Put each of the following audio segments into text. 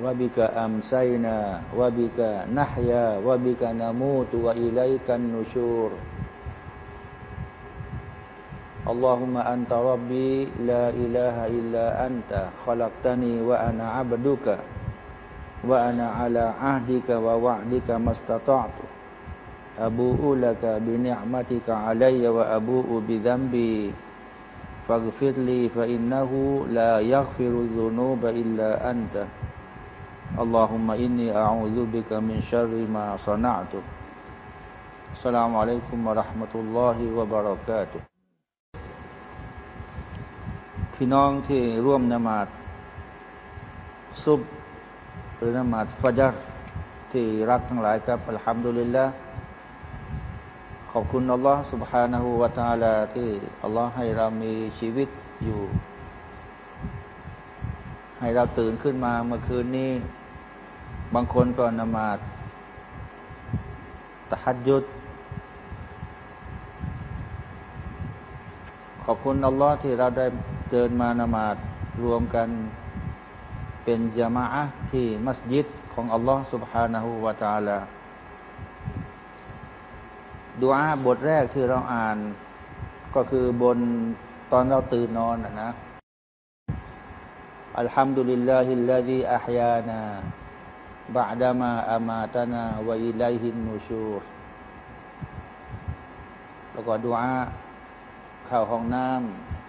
وبك أمسينا وبك نحيا وبك نموت وإليك النشور. اللهم أنت ربي لا إله إلا أنت خلقتني وأنا عبدك وأنا على عهدك ووعدك ما استطعت. أبوء لك بنعمتك علي وأبوء بذنبي. فاغفر لي فإنه لا يغفر الذنوب إلا أنت. اللهم إني أعوذ بك من شر ما صنعت السلام عليكم ورحمة الله وبركاته พี่น้องที่ร่วมนมาดซุบหรือนมาดฟัจัรที่รักทั้งหลายครับอัลฮัมดุลิลละขอบคุณอัลลอฮ์ سبحانه และ تعالى ที่อัลลอฮ์ให้เรามีชีวิตอยู่ ให้เราตื่นขึ้นมาเมื่อคืนนี้ บางคนก็นมาดตะฮัดยุด ขอบคุณอัลลอฮ์ที่เราได้เดินมานมาดรวมกันเป็นจามะที่มัสยิดของอัลลอฮ์ سبحانه และ تعالى ดูอาบทแรกที่เราอ่านก็คือบนตอนเราตื่นนอนนะอัลฮัมดุลิลลาฮิลลาฮิอัฮยานา บาดามาอามาตานาวะอิลัยฮินนูชูรแล้วก็ดูอาเข้าห้องน้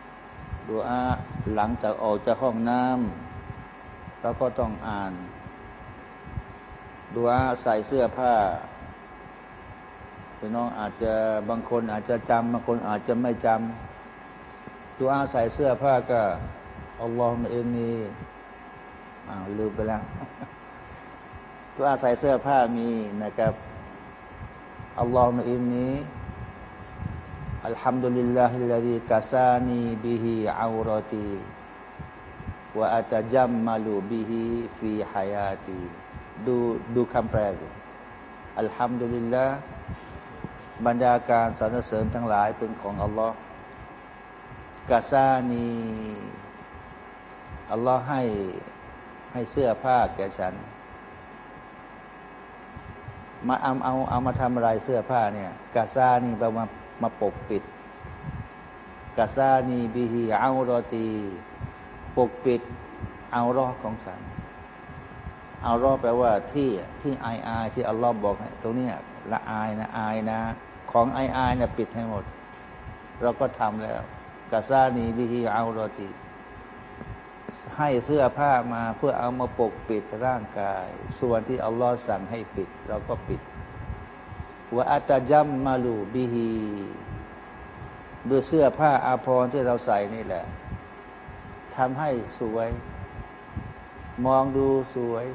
ำดูอาหลังจากออกจากห้องน้ำเราก็ต้องอ่านดูอาใส่เสื้อผ้าพี่น้องอาจจะบางคนอาจจะจำบางคนอาจจะไม่จำดูอาใส่เสื้อผ้าก็อัลลอฮฺเองนี่อ้าวลืมไปแล้ว ตัวอาศัยเสื้อผ้ามีนะครับอัลลอฮฺมอินนี้อัลฮัมดุลิลลาฮิลลาฮิกาซานีบิฮิอาวรตีวะอัตจัมมาลูบิฮิฟีฮายาตีดูดูคำแปลสิอัลฮัมดุลิลลาบรรดาการสรรเสริญทั้งหลายเป็นของอัลลอฮ์กาซานีอัลลอฮ์ให้ให้เสื้อผ้าแก่ฉัน มาเอาเอาเอามาทำอะไรเสื้อผ้าเนี่ยกาซานี่แปลว่ามาปกปิดกาซานีบิฮีเอารอตี ปกปิด เอารอของฉัน เอารอแปลว่าที่ที่อายอายที่อัลลอฮ์บอกให้ตรงนี้ละอายนะอายนะ ของอายอายเนี่ยปิดให้หมด เราก็ทำแล้วกาซานีบิฮีเอารอตี ให้เสื้อผ้ามาเพื่อเอามาปกปิดร่างกาย ส่วนที่อัลลอฮ์สั่งให้ปิด เราก็ปิดว่าอัตจัมมาลูบิฮีด้วยเสื้อผ้าอาภรณ์ที่เราใส่นี่แหละทำให้สวย มองดูสวย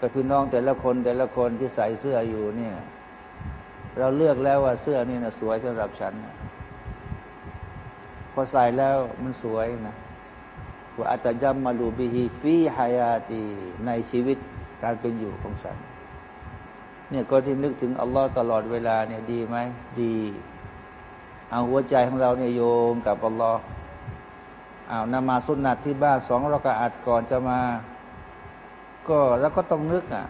ก็คือน้องแต่ละคนแต่ละคนที่ใส่เสื้ออยู่เนี่ย เราเลือกแล้วว่าเสื้อนี่นะสวยสำหรับฉันพอใส่แล้วมันสวยนะ ว่าอัตจัมมาลูบิฮีฟีฮายาตีในชีวิตการเป็นอยู่ของฉัน เนี่ยก็ที่นึกถึงอัลลอฮ์ตลอดเวลาเนี่ยดีไหมดี เอาหัวใจของเราเนี่ยโยงกับอัลลอฮ์เอานมาสุนัตที่บ้านสองเราก็อัดก่อนจะมา ก็แล้วก็ต้องนึกอะ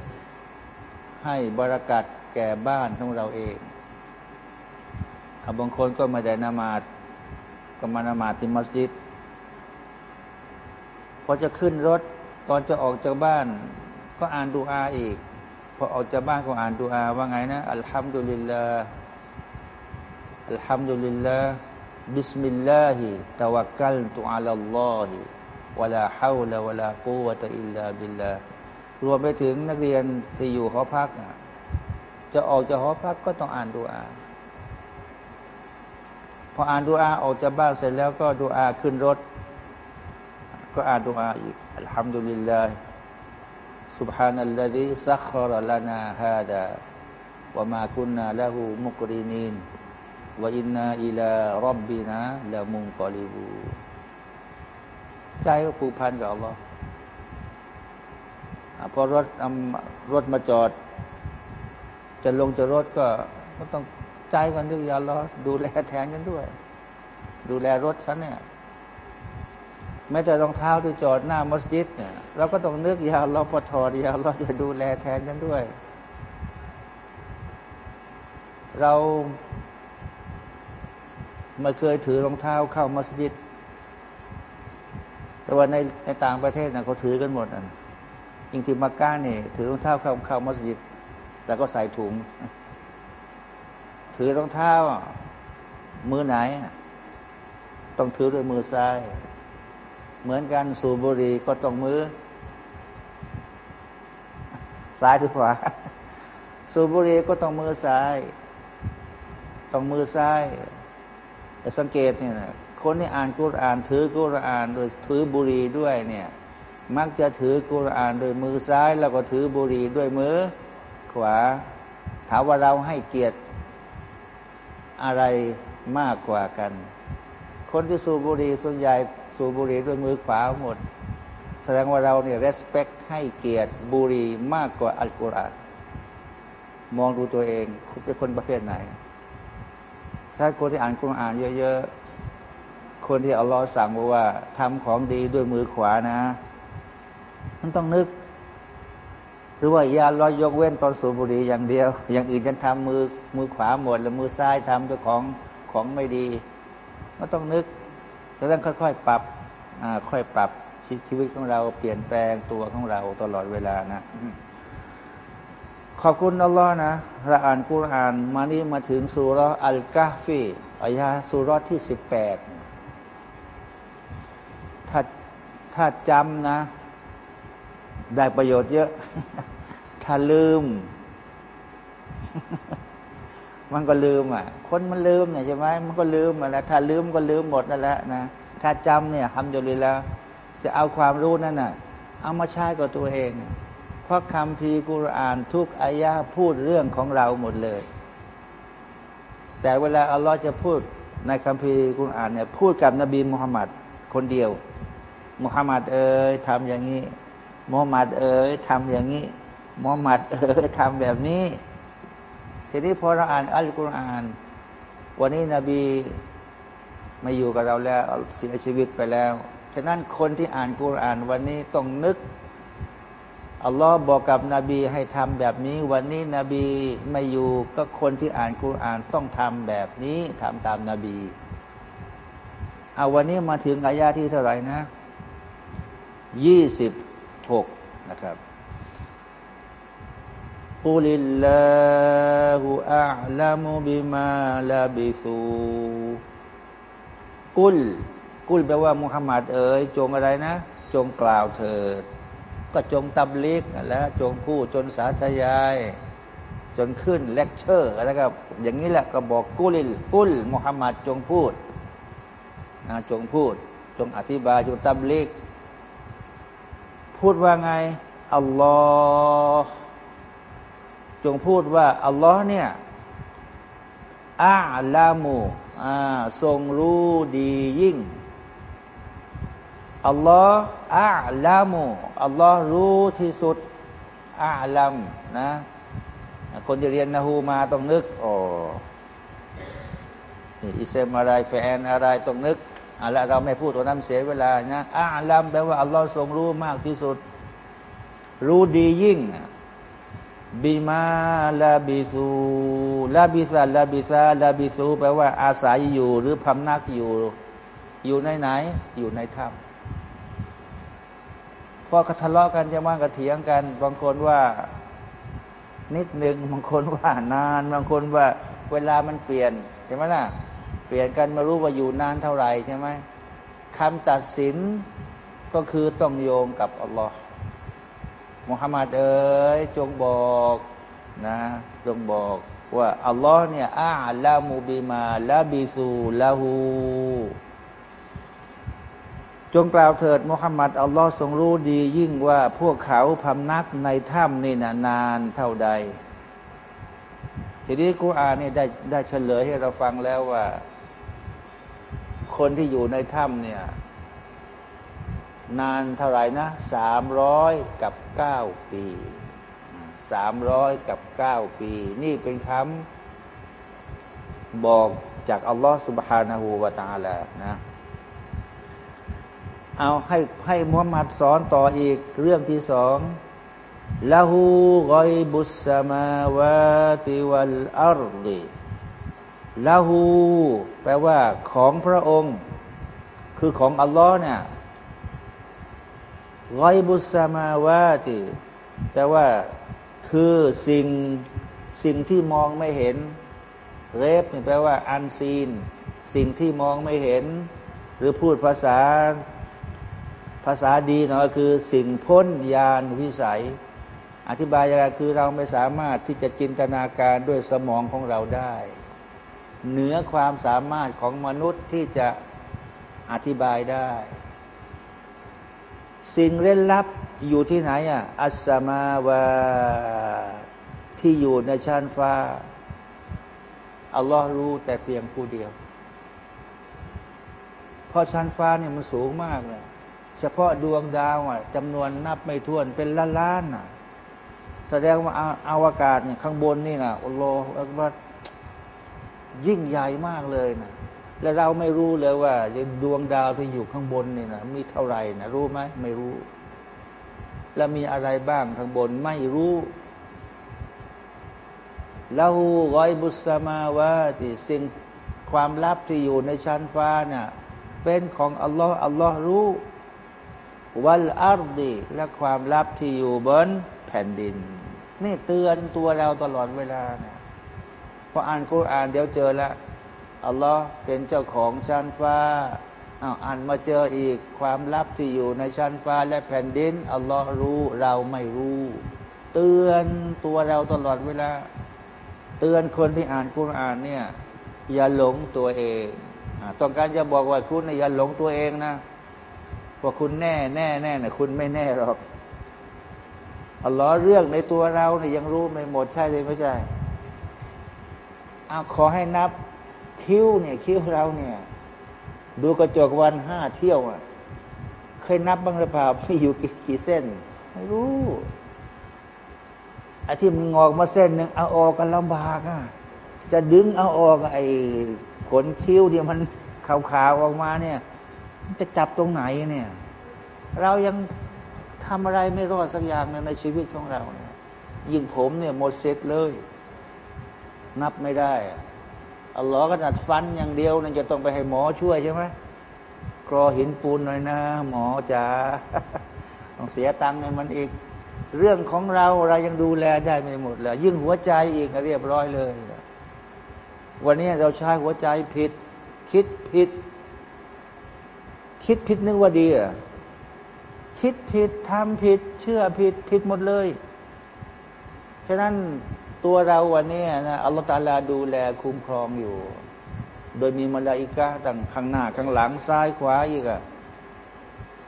ให้บรากัดแก่บ้านของเราเองบางคนก็มาได้นามาดก็มานามาดที่มัสยิด พอจะขึ้นรถ ตอนจะออกจากบ้าน ก็อ่านดูอาอีก พอออกจากบ้านก็อ่านดูอาว่าไงนะالحمد لله الحمد لله بسم الله توكلت على الله ولا حول ولا قوة إلا بالله รวมไปถึงนักเรียนที่อยู่หอพัก จะออกจากหอพักก็ต้องอ่านดูอาพออ่านดูอาออกจากบ้านเสร็จแล้วก็ดูอาขึ้นรถ ก็อ่านดูอาอีกอัลฮัมดุลิลลาห์ سبحان الذي سخر لنا هذا ว่ามาคุณนาละหูมุกรินีนว่าอินนาอิลารอบบีนะละมุงกอลิบูใจก็ผูกพันกับอัลลอฮ์พอรถรถมาจอด จะลงจะรถก็ก็ต้องใจกันด้วยยาลอดูแลแทนกันด้วย ดูแลรถฉันเนี่ยแ ม้แต่รองเท้าที่จอดหน้ามัสยิดเนี่ยเราก็ต้องนึกยาลอพอถอดยาลอจะดูแลแทนกันด้วย เราไม่เคยถือรองเท้าเข้ามัสยิด แต่ว่าในในต่างประเทศนะเขาถือกันหมดอะจริงๆมักกะนี่ถือรองเท้าเข้าเข้ามัสยิด แต่ก็ใส่ถุง ถือรองเท้า มือไหน ต้องถือด้วยมือซ้าย เหมือนกันสูบบุหรี่ก็ต้องมือ ซ้ายหรือขวาสูบบุหรี่ก็ต้องมือซ้าย ต้องมือซ้ายแต่สังเกตเนี่ยนะคนที่อ่านกุรอานถือกุรอาน โดยถือบุหรี่ด้วยเนี่ย มักจะถือกุรอานโดยมือซ้าย แล้วก็ถือบุหรี่ด้วยมือขวา ถามว่าเราให้เกียรติอะไรมากกว่ากัน คนที่สูบบุหรี่ส่วนใหญ่ สูบบุหรี่ด้วยมือขวาหมด แสดงว่าเราเนี่ย respect ให้เกียรติบุหรี่มากกว่าอัลกุรอานมองดูตัวเองคุณเป็นคนประเภทไหน ถ้าคนที่อ่านคุรานเยอะๆ คนที่อัลลอฮ์สั่งบอกว่าทำของดีด้วยมือขวานะมันต้องนึก หรือว่ายาลอยยกเว้นตอนสูบบุหรี่อย่างเดียว อย่างอื่นฉันทำมือมือขวาหมด แล้วมือซ้ายทำด้วยของของไม่ดี ก็ต้องนึก แล้วต้องค่อยๆปรับค่อยปรับชีวิตของเราเปลี่ยนแปลงตัวของเราตลอดเวลานะขอบคุณอัลลอฮ์นะเราอ่านกุรอานมานี่มาถึงสุรอัลกาฟีอายาสุรที่สิบแปดถ้าถ้าจำนะ ได้ประโยชน์เยอะ ถ้าลืม มันก็ลืมอะ คนมันลืมเนี่ยใช่ไหมมันก็ลืมมาแล้วถ้าลืมก็ลืมหมดนั่นแหละนะถ้าจำเนี่ยทำอยู่เลยแล้ว จะเอาความรู้นั่นน่ะ เอามาใช้กับตัวเอง เพราะคำพีกุรอานทุกอายะพูดเรื่องของเราหมดเลย แต่เวลาอัลลอฮ์จะพูดในคำพีกุรอานเนี่ยพูดกับนบีมุฮัมมัดคนเดียวมุฮัมมัดเอ๋ยทำอย่างนี้มุฮัมมัดเอ๋ยทำอย่างนี้มุฮัมมัดเอ๋ยทำแบบนี้ ทีนี้พอเราอ่านอัลกุรอาน วันนี้นบีมาอยู่กับเราแล้วเสียชีวิตไปแล้ว ฉะนั้นคนที่อ่านกุรอานวันนี้ต้องนึกอัลลอฮ์บอกกับนบีให้ทำแบบนี้ วันนี้นบีไม่อยู่ก็คนที่อ่านคุรอานต้องทำแบบนี้ทำตามนาบีเอาวันนี้มาถึงอายาที่เท่าไหร่นะยี่สิบหกนะครับ กุลิลลาหุอัลามุบิมาลาบิสูกุล กุลแปลว่ามุฮัมมัดเอ๋ยจงอะไรนะ จงกล่าวเถิด ก็จงตับลีกแล้วจงพูดจนสาธยาย จนขึ้นเลคเชอร์แล้วก็อย่างนี้แหละก็บอกقل قل มุฮัมมัดจงพูดนะจงพูด จงอธิบายจงตับลีก พูดว่าไงอัลลอฮ์ จงพูดว่า อัลลอฮ์เนี่ยأعلمทรงรู้ดียิ่ง อัลลอฮ์อาลามูอัลลอฮ์รู้ที่สุดอาลัมนะ คนที่เรียนนะฮูมาต้องนึกโอ้อิเซมอะไรแฟนอะไรต้องนึกอะไรเราไม่พูดตัวนั้นเสียเวลานะอาลัมแปลว่าอัลลอฮ์ทรงรู้มากที่สุด รู้ดียิ่ง บิมาลาบิซูลาบิซาลาบิซาลาบิซูแปลว่าอาศัยอยู่หรือพำนักอยู่ อยู่ในไหน อยู่ในถ้ำพอก็ทะเลาะกันจะมาก็เถียงกัน บางคนว่านิดหนึ่งบางคนว่านาน บางคนว่าเวลามันเปลี่ยนใช่ไหมล่ะ เปลี่ยนกันมารู้ว่าอยู่นานเท่าไหร่ใช่ไหมคำตัดสินก็คือต้องโยงกับอัลลอฮ์ มุฮัมมัดเอ๋ยจงบอกนะจงบอกว่าอัลลอฮ์เนี่ยอาลามูบิมาลาบิซูลาหูจงกล่าวเถิดมุฮัมมัดอัลลอฮ์ทรงรู้ดี ยิ่งว่าพวกเขาพำนักในถ้ำนี่นานเท่าใด ทีนี้กูอานเนี่ยได้ได้เฉลยให้เราฟังแล้วว่า คนที่อยู่ในถ้ำเนี่ย นานเท่าไหร่นะสามร้อยกับเก้าปีสามร้อยกับเก้าปี นี่เป็นคำบอกจากอัลลอฮฺสุบฮานาหูวาตาลนะเอาให้ให้มุฮัมมัดสอนต่ออีกเรื่องที่สองละหูกอยบุสมาวาติวัลอัรดีละหูแปลว่าของพระองค์ คือของอัลลอฮ์เนี่ย กอยบุสมาวาติแปลว่าคือสิ่งสิ่งที่มองไม่เห็นเรฟแปลว่าอันซีน สิ่งที่มองไม่เห็น หรือพูดภาษาภาษาดีหน่อยคือสิ่งพ้นญาณวิสัย อธิบายยังไงคือเราไม่สามารถที่จะจินตนาการด้วยสมองของเราได้ เหนือความสามารถของมนุษย์ที่จะอธิบายได้ สิ่งเล่นลับอยู่ที่ไหนอะอัสมาวาที่อยู่ในชั้นฟ้า อัลลอฮ์รู้แต่เพียงผู้เดียว เพราะชั้นฟ้าเนี่ยมันสูงมากเลยเฉพาะดวงดาวอะจำนวนนับไม่ถ้วนเป็นล้านล้านอะ แสดงว่าอาวกาศเนี่ยข้างบนนี่นะอัลลอฮ์ว่ายิ่งใหญ่มากเลยนะ และเราไม่รู้เลยว่าดวงดาวที่อยู่ข้างบนนี่นะมีเท่าไหร่นะรู้ไหมไม่รู้ แล้วมีอะไรบ้างข้างบนไม่รู้ละหูรอยบุษมาวาที่สิ่งความลับที่อยู่ในชั้นฟ้าเนี่ยเป็นของอัลลอฮ์อัลลอฮ์รู้ วัลอาร์ดีและความลับที่อยู่บนแผ่นดิน นี่เตือนตัวเราตลอดเวลานี่ยพออ่านกุรอานเดี๋ยวเจอแล้ว อัลลอฮ์เป็นเจ้าของชั้นฟ้าอาอ่านมาเจออีกความลับที่อยู่ในชั้นฟ้าและแผ่นดินอัลลอฮ์รู้เราไม่รู้ เตือนตัวเราตลอดเวลา เตือนคนที่อ่านคุรอานเนี่ยอย่าหลงตัวเองต้องการจะบอกว่าคุณอย่าหลงตัวเองนะว่าคุณแน่แน่แน่นะคุณไม่แน่หรอกอัลลอฮ์เรื่องในตัวเราเนี่ยยังรู้ไม่หมดใช่เลยไม่ใช่เอาขอให้นับ คิ้วเนี่ย คิ้วเราเนี่ย ดูกระจกวันห้าเที่ยวอะ เคยนับบ้างหรือเปล่าไม่อยู่กี่เส้น ไม่รู้ไอ้ที่มันงอกมาเส้นหนึ่งเอาออกกันลำบากอะจะดึงเอาออกไอ้ขนคิ้วที่มันขาวๆออกมาเนี่ยจะจับตรงไหนเนี่ย เรายังทำอะไรไม่รอดสักอย่างในชีวิตของเราเนี่ยยิ่งผมเนี่ยหมดเสร็จเลย นับไม่ได้อั ลลอฮ์ก็จัดฟันอย่างเดียวนั่นจะต้องไปให้หมอช่วยใช่ไหมกรอหินปูนหน่อยนะ หมอจ๋าต้องเสียตังค์ในมันอีก เรื่องของเราเรายังดูแลได้ไม่หมดเลยยิ่งหัวใจอีกเรียบร้อยเลย วันนี้เราใช้หัวใจผิด คิดผิด คิดผิดนึกว่าดีอะคิดผิดทำผิด เชื่อผิดผิดหมดเลย ฉะนั้น ตัวเราวันนี้นะอัลลอฮฺตาลาดูแลคุ้มครองอยู่ โดยมีมลาอิกะตั้งข้างหน้าข้างหลังซ้ายขวาอีกอะ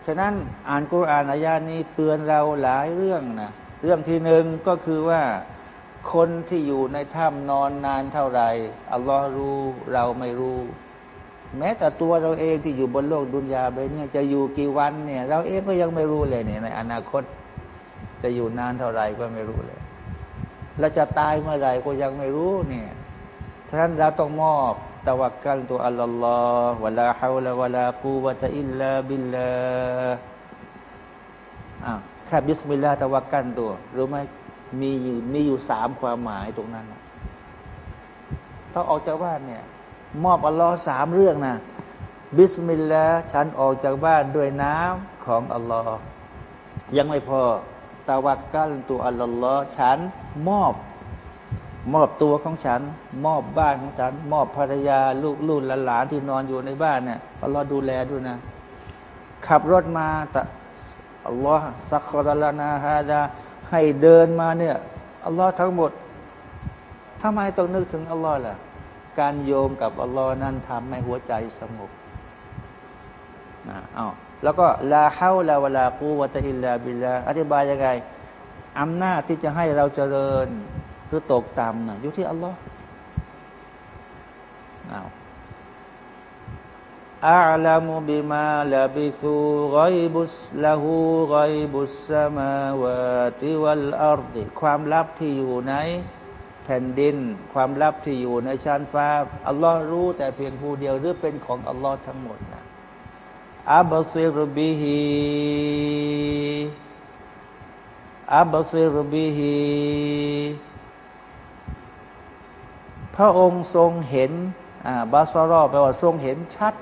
ฉะนั้นอ่านกุรอานอายานี้เตือนเราหลายเรื่องนะเรื่องที่หนึ่งก็คือว่าคนที่อยู่ในถ้ำนอนนานเท่าไหร่อัลลอฮ์รู้เราไม่รู้ แม้แต่ตัวเราเองที่อยู่บนโลกดุนยาไปเนี่ยจะอยู่กี่วันเนี่ย เราเองก็ยังไม่รู้เลยเนี่ยในอนาคต จะอยู่นานเท่าไหร่ก็ไม่รู้เลย เราจะตายเมื่อไหร่ก็ยังไม่รู้เนี่ยฉะนั้นเราต้องมอบตะวักกันตัวอัลลอฮ์ ولا حول ولا قوة إلا بالله อ่าแค่بسم الله توكلت รู้ไหมมีมีอยู่สามความหมายตรงนั้นต้องออกจากบ้านเนี่ย มอบอัลลอฮ์สามเรื่องนะبسم الله ฉันออกจากบ้านด้วยนามของอัลลอฮ์ยังไม่พอ توكلت على اللهฉันมอบ มอบตัวของฉัน มอบบ้านของฉัน มอบภรรยาลูกลูกหลานที่นอนอยู่ในบ้านเนี่ยอัลลอฮ์ดูแลด้วยนะ ขับรถมาแต่อัลลอฮ์สักครลานาฮาดาให้เดินมาเนี่ยอัลลอฮ์ทั้งหมดทำไมต้องนึกถึงอัลลอฮ์ล่ะ การโยมกับอัลลอฮ์นั้นทำให้หัวใจสงบนะอ้าว แล้วก็ลาเฮาลาวลากูวะตะอิลลาบิลลาอธิบายยังไงอำนาจที่จะให้เราเจริญหรือตกต่ำนะอยู่ที่อัลลอฮ์เอาอัลลมุบิมาลาบิสูไกบุสละหูไกบุสสมาวาติวัลอัรดิความลับที่อยู่ในแผ่นดิน ความลับที่อยู่ในชั้นฟ้าอัลลอฮ์รู้แต่เพียงผู้เดียวหรือเป็นของอัลลอฮ์ทั้งหมดนะ อับซิรบิฮีอับซิรบิฮีพระองค์ทรงเห็นบาสรอแปลว่าทรงเห็นชัด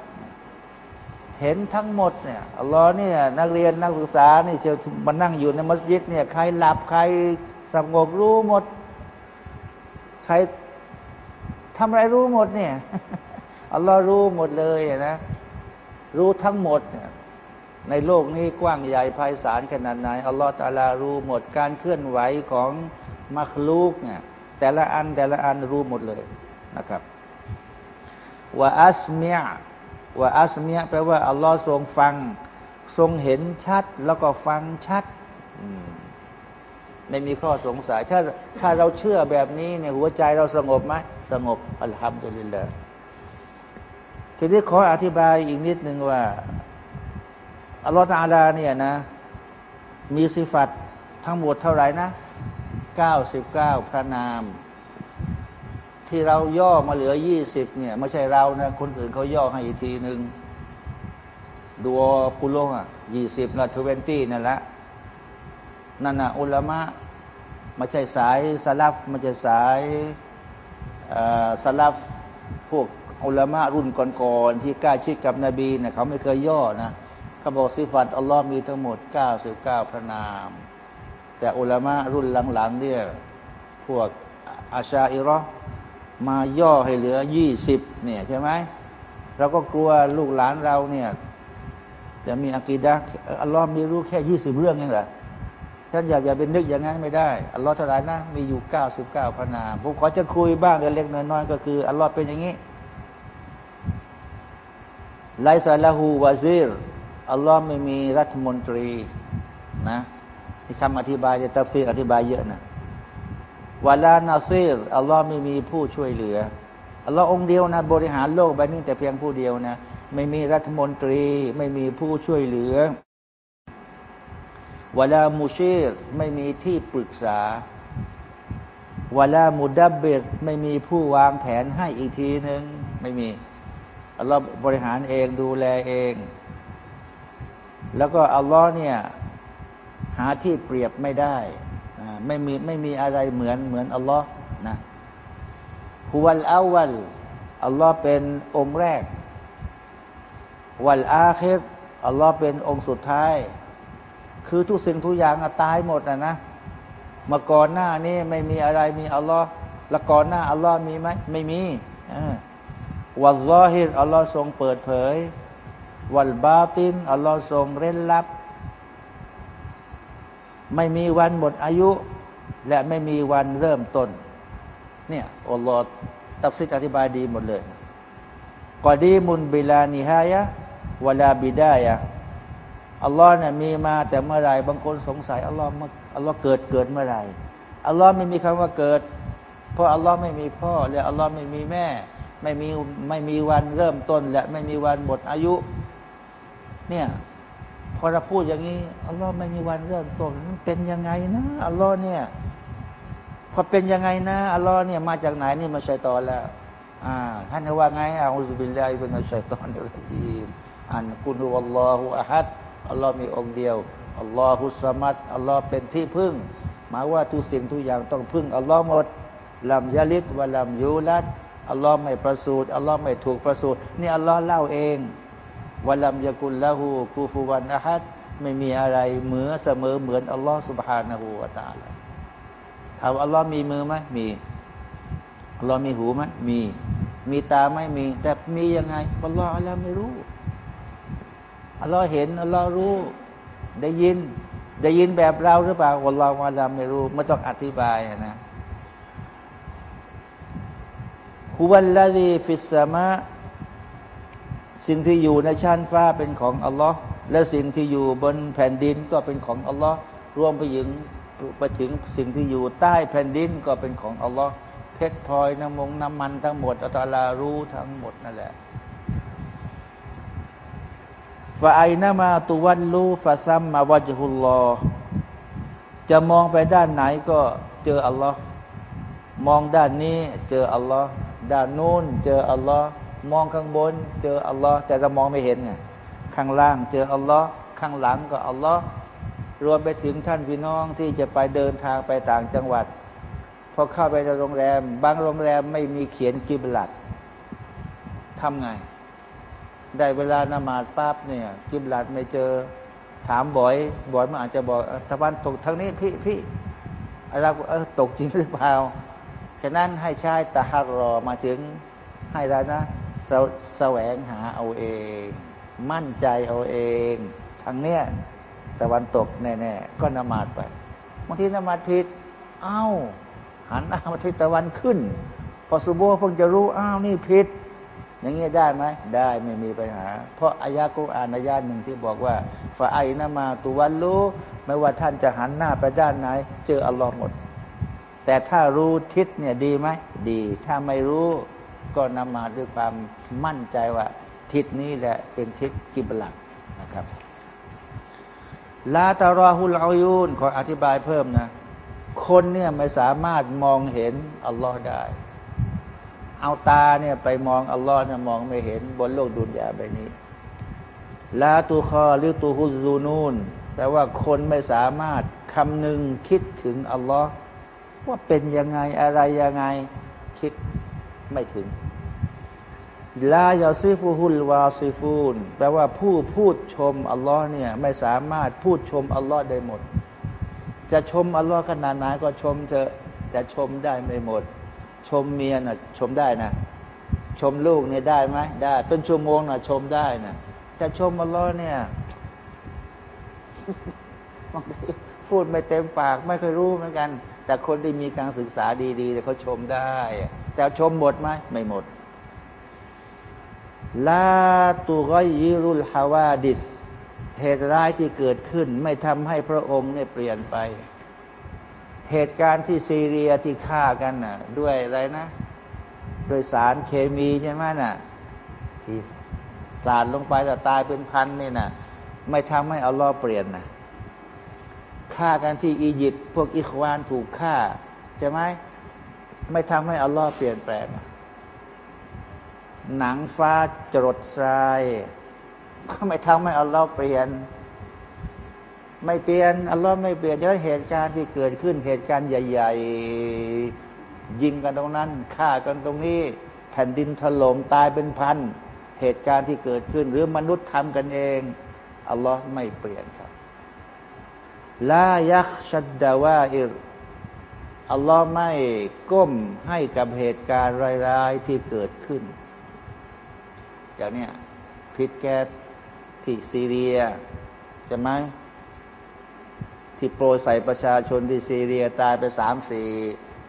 เห็นทั้งหมดเนี่ยอัลลอฮ์เนี่ยนักเรียนนักศึกษานี่จะมานั่งอยู่ในมัสยิดเนี่ยใครหลับใครสงบรู้หมด ใครทำอะไรรู้หมดเนี่ยอัลลอฮ์รู้หมดเลยนะ รู้ทั้งหมดเนี่ยในโลกนี้กว้างใหญ่ไพศาลขนาดไหนอัลลอฮฺตาลารู้หมดการเคลื่อนไหวของมัคลูกเนี่ยแต่ละอันแต่ละอันรู้หมดเลยนะครับว่าอัสเมียว่าอัสเมียแปลว่าอัลลอฮ์ทรงฟัง ทรงเห็นชัด แล้วก็ฟังชัดไม่มีข้อสงสัย ถ้าถ้าเราเชื่อแบบนี้เนี่ยหัวใจเราสงบไหมสงบอัลฮัมดุลิลลาห์ ทีนี้ขออธิบายอีกนิดหนึ่งว่าอัลลอฮฺตาลาเนี่ยนะ มีสิฟัตทั้งหมดเท่าไหร่นะเก้าสิบเก้าพระนาม ที่เราย่อมาเหลือยี่สิบเนี่ย ไม่ใช่เรานะคนอื่นเขาย่อให้อีกทีหนึ่งดูปุโลอะยี่สิบละทเวนตี้นั่นแหละนั่นนะอุลามะไม่ใช่สายสลับไม่ใช่สายสลับพวก อุลามะรุ่นก่อนๆที่กล้าชิดกับนบีเนี่ยเขาไม่เคยย่อนะเขาบอกสิฟัตอัลลอฮ์มีทั้งหมดเก้าสิบเก้าพระนาม แต่อุลามะรุ่นหลังๆเนี่ยพวกอาชาอิรอมาย่อให้เหลือยี่สิบเนี่ยใช่ไหมเราก็กลัวลูกหลานเราเนี่ยจะมีอากีดะอัลลอฮ์มีรู้แค่ยี่สิบเรื่องนี่แหละท่านอย่าอย่าเป็นนึกอย่างนั้นไม่ได้อัลลอฮ์เท่าไรนะมีอยู่เก้าสิบเก้าพระนามผมขอจะคุยบ้างเล็กน้อยๆก็คืออัลลอฮ์เป็นอย่างนี้ ไลซาลาหูวาซิรอัลลอฮ์ไม่มีรัฐมนตรีนะที่คำอธิบายจะตัฟซีอธิบายเยอะนะวาลานาซีรอัลลอฮ์ไม่มีผู้ช่วยเหลืออัลลอฮ์องเดียวนะ บริหารโลกใบนี้แต่เพียงผู้เดียวนะ ไม่มีรัฐมนตรี ไม่มีผู้ช่วยเหลือวลามูชีรไม่มีที่ปรึกษาวลามุดับเบตไม่มีผู้วางแผนให้อีกทีหนึ่งไม่มี อัลลอฮ์บริหารเองดูแลเอง แล้วก็อัลลอฮ์เนี่ยหาที่เปรียบไม่ได้ไม่มีไม่มีอะไรเหมือนเหมือนอัลลอฮ์นะฮุวัลอาวัลอัลลอฮ์เป็นองค์แรก วัลอาคิรอัลลอฮ์เป็นองค์สุดท้าย คือทุกสิ่งทุกอย่างตายหมดนะนะมาก่อนหน้านี้ไม่มีอะไรมีอัลลอฮ์แล้วก่อนหน้าอัลลอฮ์มีไหมไม่มี วัลลอฮิอัลลอฮ์ทรงเปิดเผย วัลบาตินอัลลอฮ์ทรงเร้นลับ ไม่มีวันหมดอายุ และไม่มีวันเริ่มต้น เนี่ยอัลลอฮ์ตับซิดอธิบายดีหมดเลยกอดีมุนบิลานิฮายะวลาบิดายะอัลลอฮ์เนี่ยมีมาแต่เมื่อไรบางคนสงสัยอัลลอฮ์อัลลอฮ์เกิดเกิดเมื่อไรอัลลอฮ์ไม่มีคำว่าเกิด เพราะอัลลอฮ์ไม่มีพ่อ และอัลลอฮ์ไม่มีแม่ ไม่มีไม่มีวันเริ่มต้น และไม่มีวันหมดอายุ เนี่ยพอเราพูดอย่างนี้อัลลอฮ์ไม่มีวันเริ่มต้นมันเป็นยังไงนะอัลลอฮ์เนี่ย พอเป็นยังไงนะอัลลอฮ์เนี่ยมาจากไหนนี่มาชัยตอนแล้ว อ่า ท่านว่าไงอาอุบิลลาฮิเป็นชัยตอนอัลจีมอันกุนุอัลลอฮฺอะฮัดอัลลอฮ์มีองค์เดียวอัลลอฮุสมัดอัลลอฮ์เป็นที่พึ่ง หมายว่าทุกสิ่งทุกอย่างต้องพึ่งอัลลอฮ์หมดลำยาลิดวะลำยูลัด อัลลอฮ์ไม่ประสูติอัลลอฮ์ไม่ถูกประสูตินี่อัลลอฮ์เล่าเองวะลัมยากุลละหูกูฟูวันอะฮัดไม่มีอะไรเหมือเสมอเหมือนอัลลอฮ์สุบฮานะฮูวาตาลถามอัลลอฮ์มีมือไหมมีอัลลอฮ์มีหูไหมมี มีตาไหมมี แต่มียังไงอัลลอฮ์อัลลอฮ์ไม่รู้อัลลอฮ์เห็นอัลลอฮ์รู้ ได้ยิน ได้ยินแบบเราหรือเปล่าอัลลอฮ์อัลลอฮ์ไม่รู้ไม่ต้องอธิบายนะ ฮุวัลลาดีฟิสมะสิ่งที่อยู่ในชั้นฟ้าเป็นของอัลลอฮ์และสิ่งที่อยู่บนแผ่นดินก็เป็นของอัลลอฮ์รวมไปถึงไปถึงสิ่งที่อยู่ใต้แผ่นดินก็เป็นของอัลลอฮ์เพชรพลอยน้ำมงน้ำมันทั้งหมดอัลลอฮ์รู้ทั้งหมดนั่นแหละฟาไอนามาตุวันลูฟาซัมมาวะจฮุลลอจะมองไปด้านไหนก็เจออัลลอฮ์มองด้านนี้เจออัลลอฮ์ ด้านนู้นเจออัลลอฮ์มองข้างบน เจออัลลอฮ์แต่เรามองไม่เห็นไงข้างล่าง เจออัลลอฮ์ข้างหลังก็อัลลอฮ์รวมไปถึงท่านพี่น้องที่จะไปเดินทางไปต่างจังหวัดพอเข้าไปในโรงแรม บางโรงแรมไม่มีเขียนกิบลัดทำไง ได้เวลานมาดปั๊บเนี่ย กิบลัดไม่เจอถามบ่อย บ่อยมันอาจจะบอกตะวันตกทางนี้พี่พี่เราเออตกจริงหรือเปล่า ฉะนั้นให้ใช้ตาฮารอมาถึงให้เรานะสแสวงหาเอาเอง มั่นใจเอาเองทางเนี้ยตะวันตกแน่ๆก็นมาดไปบางทีนมาดผิดเอ้าหันหน้ามาทิศตะวันขึ้น พอสุโบเพิ่งจะรู้อ้าวนี่ผิด อย่างเงี้ยได้ไหมได้ไม่มีปัญหา เพราะอายะกุรอานอายะหนึ่งที่บอกว่าฝ่าไอนามาตุวันรู้ไม่ว่าท่านจะหันหน้าไปด้านไหน เจออัลลอฮ์หมด แต่ถ้ารู้ทิศเนี่ยดีไหมดี ถ้าไม่รู้ก็นำมาด้วยความมั่นใจว่าทิศนี้แหละเป็นทิศกิบลักนะครับลาตารอฮุลอายุนขออธิบายเพิ่มนะ คนเนี่ยไม่สามารถมองเห็นอัลลอฮ์ได้ เอาตาเนี่ยไปมองอัลลอฮ์เนี่ยมองไม่เห็นบนโลกดุนยาใบนี้ลาตูคอหรือตูฮุซูนูนแปลว่าคนไม่สามารถคำนึงคิดถึงอัลลอฮ์ ว่าเป็นยังไงอะไรยังไงคิดไม่ถึงลายาซิฟูฮุลวาซิฟูนแปลว่าผู้พูดชมอัลลอฮ์เนี่ยไม่สามารถพูดชมอัลลอฮ์ได้หมด จะชมอัลลอฮ์ขนาดไหนก็ชมเถอะจะชมได้ไม่หมด ชมเมียน่ะชมได้นะ ชมลูกเนี่ยได้ไหมได้ เป็นชั่วโมงน่ะ ชมได้นะจะชมอัลลอฮ์เนี่ยบางทีพูดไม่เต็มปากไม่เคยรู้เหมือนกัน แต่คนที่มีการศึกษาดีๆเขาชมได้ แต่ชมหมดไหมไม่หมดลาตุกยิรุลฮาวาดิส เหตุร้ายที่เกิดขึ้น ไม่ทำให้พระองค์เนี่ยเปลี่ยนไป เหตุการณ์ที่ซีเรียที่ฆ่ากันน่ะ ด้วยอะไรนะโดยสารเคมีใช่ไหมน่ะ ที่สารลงไปแต่ตายเป็นพันนี่น่ะ ไม่ทำให้อัลลอฮ์เปลี่ยนน่ะ ฆ่ากันที่อียิปต์พวกอิควานถูกฆ่าใช่ไหมไม่ทำให้อัลลอฮ์เปลี่ยนแปลง หนังฟ้าจรดทราย ก็ไม่ทำให้อัลลอฮ์เปลี่ยน ไม่เปลี่ยนอัลลอฮ์ไม่เปลี่ยนเดี๋ยวเหตุการณ์ที่เกิดขึ้นเหตุการณ์ใหญ่ ๆ ยิงกันตรงนั้นฆ่ากันตรงนี้ แผ่นดินถล่มตายเป็นพันเหตุการณ์ที่เกิดขึ้น หรือมนุษย์ทำกันเองอัลลอฮ์ไม่เปลี่ยนครับ ลายักชัดดาวาอิรอัลลอฮ์ไม่ก้มให้กับเหตุการณ์ร้ายๆที่เกิดขึ้น อย่างเนี้ยพิษแก๊สที่ซีเรียใช่ไหมที่โปรยใส่ประชาชนที่ซีเรียตายไปสามสี่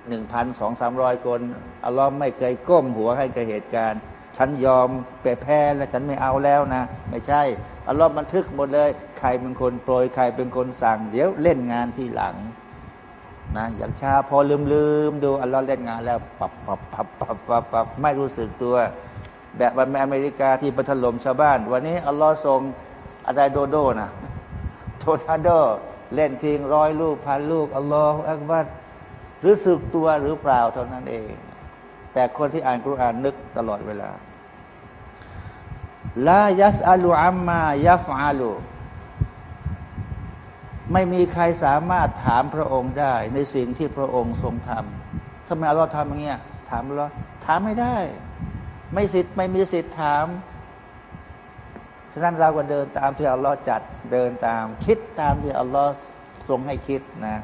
หนึ่งพันสองสามร้อยคนอัลลอฮ์ไม่เคยก้มหัวให้กับเหตุการณ์ ฉันยอมแปแพ้แล้วฉันไม่เอาแล้วนะ ไม่ใช่อัลลอฮ์บันทึกหมดเลย ใครเป็นคนโปรยใครเป็นคนสั่ง เดี๋ยวเล่นงานที่หลังนะอย่างชาพอลืมลืมดูอัลลอฮ์เล่นงานแล้วปับปับปับปับปับปับไม่รู้สึกตัว แบบวันอเมริกาที่ปถล่มชาวบ้าน วันนี้อัลลอฮ์ทรงอะไรโดโดนะโทนาโดเล่นทิ้งร้อยลูกพันลูกอัลลอฮ์อักบัดรู้สึกตัวหรือเปล่าเท่านั้นเอง แต่คนที่อ่านกุรอานนึกตลอดเวลา ลายัสอัลูอัมมายัฟอาลูไม่มีใครสามารถถามพระองค์ได้ ในสิ่งที่พระองค์ทรงทำทำไมอัลลอฮ์ทำอย่างเงี้ย ถามอัลลอฮ์ถามไม่ได้ ไม่สิทธิ์ไม่มีสิทธิ์ถามฉะนั้นเราก็เดินตามที่อัลลอฮ์จัด เดินตาม คิดตามที่อัลลอฮ์ทรงให้คิดนะ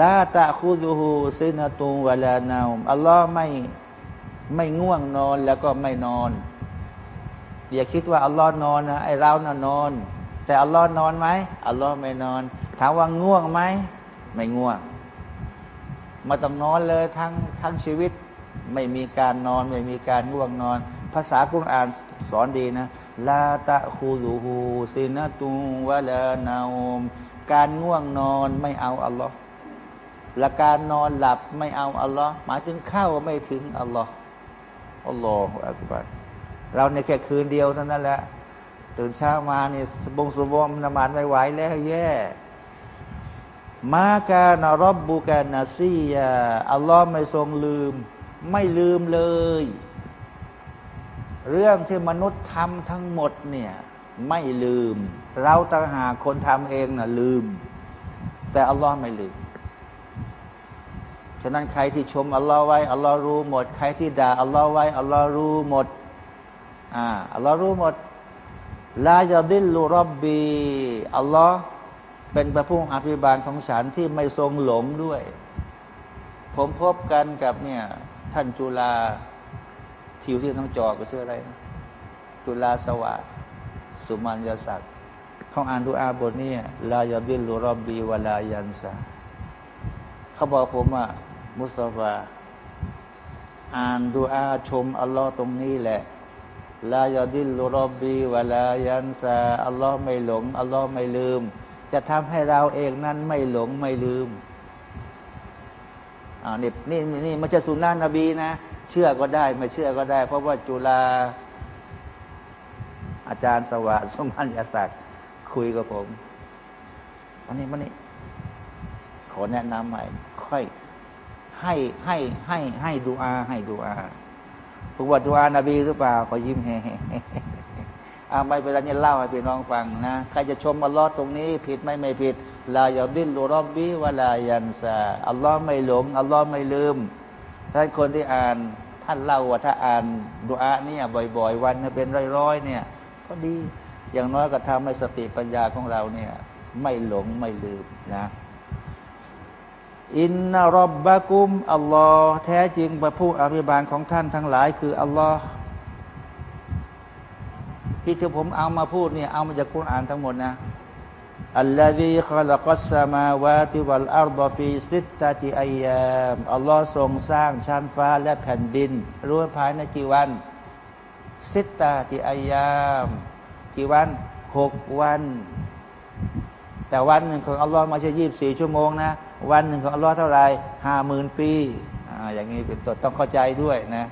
ลาตะคูซูฮูซินาตูวะลานาอัลลอฮ์ไม่ไม่ง่วงนอนแล้วก็ไม่นอน อย่าคิดว่าอัลลอฮ์นอนนะไอเราน่ะนอน แต่อัลลอฮ์นอนไหมอัลลอฮ์ไม่นอน ถามว่าง่วงไหมไม่ง่วงมาต้องนอนเลยทั้งทั้งชีวิต ไม่มีการนอนไม่มีการง่วงนอน ภาษาคุรอานสอนดีนะลาตะคูลูฮูซินตุวะลานาวมการง่วงนอนไม่เอาอัลลอฮ์และการนอนหลับไม่เอาอัลลอฮ์หมายถึงเข้าไม่ถึงอัลลอฮ์อัลลอฮฺอักบัร เราในแค่คืนเดียวเท่านั้นแหละตื่นเช้ามาเนี่ยสบงสบงนมาดไม่ไหวแล้วแย่ มากานารบบุกานาซีอัลลอฮ์ไม่ทรงลืม ไม่ลืมเลย เรื่องที่มนุษย์ทำทั้งหมดเนี่ยไม่ลืม เราต่างหากคนทำเองนะ่ะลืม แต่อัลลอฮ์ไม่ลืมฉะนั้นใครที่ชมอัลลอฮ์ไว้อัลลอฮ์รู้หมด ใครที่ด่าอัลลอฮ์ไว้อัลลอฮ์รู้หมด อ่าอัลลอฮ์รู้หมดลายาดิลลูรับบีอัลลอฮ์เป็นพระผู้อภิบาลของฉันที่ไม่ทรงหลงด้วย ผมพบกันกับเนี่ย ท่านจุลาทิวที่ต้องจอก็ชื่ออะไรจุลาสวัสดิ์สุมานยศักดิ์เขาอ่านดูอาบทนี้ลายาดิลลูรับบีวลายันซาเขาบอกผมว่ามุสฟาอ่านดูอาชมอัลลอฮ์ตรงนี้แหละ ลายดิลลุรบบีวลายันซาอัลลอฮ์ไม่หลงอัลลอฮ์ไม่ลืม จะทำให้เราเองนั้นไม่หลงไม่ลืมอ่านี่นี่นี่มันจะสุนนะนบีนะ เชื่อก็ได้ ไม่เชื่อก็ได้ เพราะว่าจุฬาอาจารย์สวัสดิ์สมพันยศักดิ์คุยกับผมวันนี้วันนี้ ขอแนะนำใหม่ ค่อย ให้ให้ให้ให้ดูอา ให้ดูอา ผมว่าดูอานาบีหรือเปล่าเขายิ้มแฮ่อาไม่เป็นไรเนี่ยเล่าให้พี่น้องฟังนะใครจะชมอัลลอฮ์ตรงนี้ ผิดไม่ไม่ผิดลายาดินลูรอบบีวะลายันซาอัลลอฮ์ไม่หลงอัลลอฮ์ไม่ลืมท่านคนที่อ่าน ท่านเล่าว่าถ้าอ่านดูอาเนี่ยบ่อย ๆ วันเป็นร้อยๆเนี่ย ก็ดีอย่างน้อยก็ทำให้สติปัญญาของเราเนี่ย ไม่หลงไม่ลืมนะ อินนารบบะกุมอัลลอฮ์แท้จริงพระผู้อภิบาลของท่านทั้งหลายคืออัลลอฮ์ที่ที่ผมเอามาพูดเนี่ยเอามาจากคุรานทั้งหมดนะอัลลอฮีขลักัสมาวาติวัลอัลบฟีสิตตาติอายามอัลลอฮ์ทรงสร้างชั้นฟ้าและแผ่นดินรู้ภายในกี่วัน สิตตาติอายามกี่วันหกวัน แต่วันหนึ่งของอัลลอฮ์ม่ใช่ยี่บสี่ชั่วโมงนะ วันหนึ่งของอัลลอฮ์เท่าไรห้าหมื่นปีอย่างนี้เป็นต้นต้องเข้าใจด้วยนะ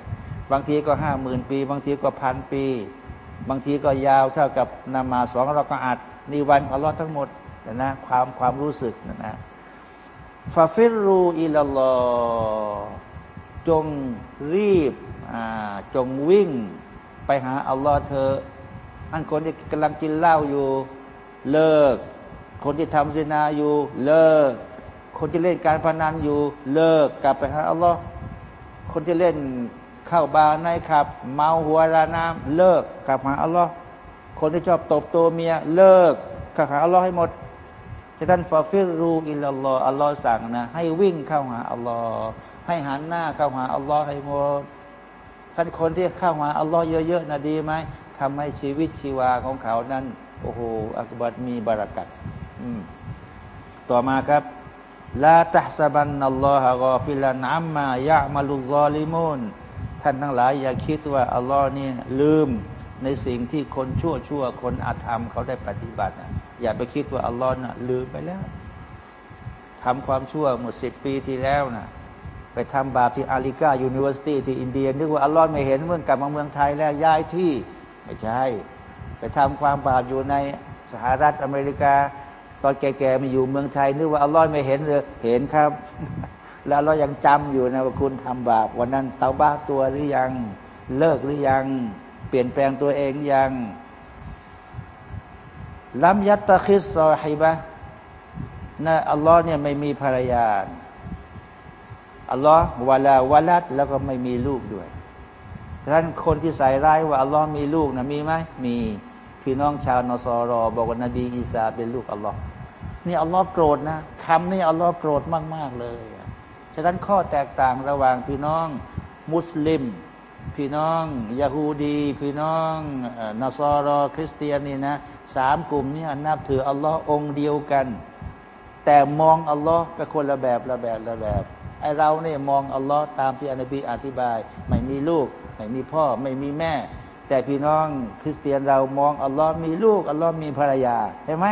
บางทีก็ห้าหมื่นปี บางทีก็พันปี บางทีก็ยาวเท่ากับนามาสองเราก็อัดนี่วันของอัลลอฮ์ทั้งหมดนะนะความความรู้สึกนะนะฟาฟิรูอิลลอจงรีบจงวิ่งไปหาอัลลอฮ์เธออันคนที่กำลังกินเหล้าอยู่ เลิก คนที่ทำซินาอยู่ เลิก คนที่เล่นการพนันอยู่เลิกกลับไปหาอัลลอฮ์คนที่เล่นเข้าบาร์ในผับ เมาหัวราน้ำเลิกกลับหาอัลลอฮ์คนที่ชอบตบตีเมียเลิกกลับหาอัลลอฮ์ให้หมดท่านففروا إلى اللهอัลลอฮ์สั่งนะให้วิ่งเข้าหาอัลลอฮ์ให้หันหน้าเข้าหาอัลลอฮ์ให้หมดท่านคนที่เข้าหาอัลลอฮ์เยอะๆนะดีไหมทำให้ชีวิตชีวาของเขานั้นโอ้โหأكبر มี بركةต่อมาครับ لا تحسبن الله غافلا عما يعمل الظالمونท่านทั้งหลายอย่าคิดว่าอัลลอฮ์นี่ลืมในสิ่งที่คนชั่วชั่วคนอาธรรมเขาได้ปฏิบัติอย่าไปคิดว่าอัลลอฮ์น่ะลืมไปแล้วทำความชั่วหมดสิบปีที่แล้วนะไปทำบาปที่ Aligarh University ที่อินเดียนึกว่าอัลลอฮ์ไม่เห็นเมื่อกลับมาเมืองไทยแล้วย้ายที่ ไม่ใช่ ไปทำความบาปอยู่ในสหรัฐอเมริกา ตอนแก่ๆมาอยู่เมืองไทยนึกว่าอัลลอฮ์ไม่เห็นเลยเห็นครับ แล้วเรายังจำอยู่นะว่าคุณทำบาปวันนั้นเตาบ้าตัวหรือยัง เลิกหรือยัง เปลี่ยนแปลงตัวเองยังลัมยัตตะคิสซอฮิบะนะอัลลอฮ์เนี่ยไม่มีภรรยาอัลลอฮ์วะลาวะลัดแล้วก็ไม่มีลูกด้วยดังนั้นคนที่ใส่ร้ายว่าอัลลอฮ์มีลูกนะมีไหมมีพี่น้องชาวนอสรอ บอกว่านบีอีสาเป็นลูกอัลลอฮ์ นี่อัลลอฮ์โกรธนะคำนี้อัลลอฮ์โกรธมาก ๆ เลยฉะนั้นข้อแตกต่างระหว่างพี่น้อง มุสลิม พี่น้องยาฮูดี พี่น้องนาซอรอคริสเตียนนี่นะสามกลุ่มนี้นับถืออัลลอฮ์องเดียวกัน แต่มองอัลลอฮ์เป็นคนละแบบละแบบละแบบไอเราเนี่ยมองอัลลอฮ์ตามที่อนบีอธิบาย ไม่มีลูก ไม่มีพ่อไม่มีแม่ แต่พี่น้องคริสเตียนเรามองอัลลอฮ์มีลูกอัลลอฮ์มีภรรยาเห็นไหม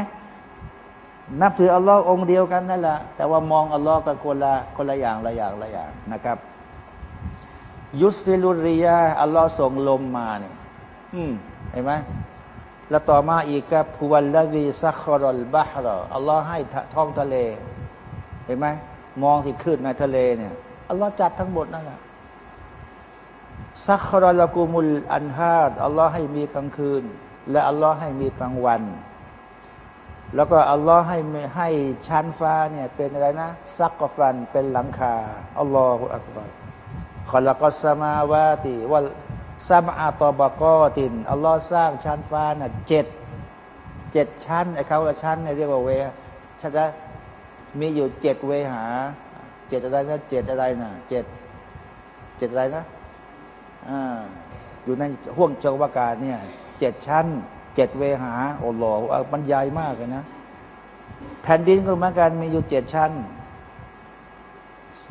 นับถืออัลลอฮ์องเดียวกันนั่นแหละแต่ว่ามองอัลลอฮ์กับคนละคนละอย่างละอย่างละอย่างนะครับ ยุสิลุริยาอัลลอฮ์ส่งลมมาเนี่ยอืมเห็นไหมแล้วต่อมาอีกครับฮุวัลลวีซัครอลบาฮรออัลลอฮ์ให้ท้องทะเล เห็นไหมมองที่ขึ้นในทะเลเนี่ยอัลลอฮ์จัดทั้งหมดนั่นแหละซัครอลกุมุลอันฮาดอัลลอฮ์ให้มีกลางคืน และอัลลอฮ์ให้มีกลางวัน แล้วก็อัลลอฮ์ให้ให้ชั้นฟ้าเนี่ยเป็นอะไรนะซักกฟันเป็นหลังคาอัลลอฮฺอักบารขลักสมาวาติว่าซัมอาตอบกอตินอัลลอฮ์สร้างชั้นฟ้าน่ะเจ็ดเจ็ดชั้นไอ้เขาละชั้นเนี่ยเรียกว่าเวชัดมีอยู่เจ็ดเวหาเจ็ดอะไรนะเจ็ดอะไรนะเจ็ดเจ็ดอะไรนะอ่าอยู่ในห่วงจักรวาลเนี่ยเจ็ดชั้น เจ็ดเวหาโอ้โหมันใหญ่มากเลยนะ แผ่นดินก็เหมือนกันมีอยู่เจ็ดชั้น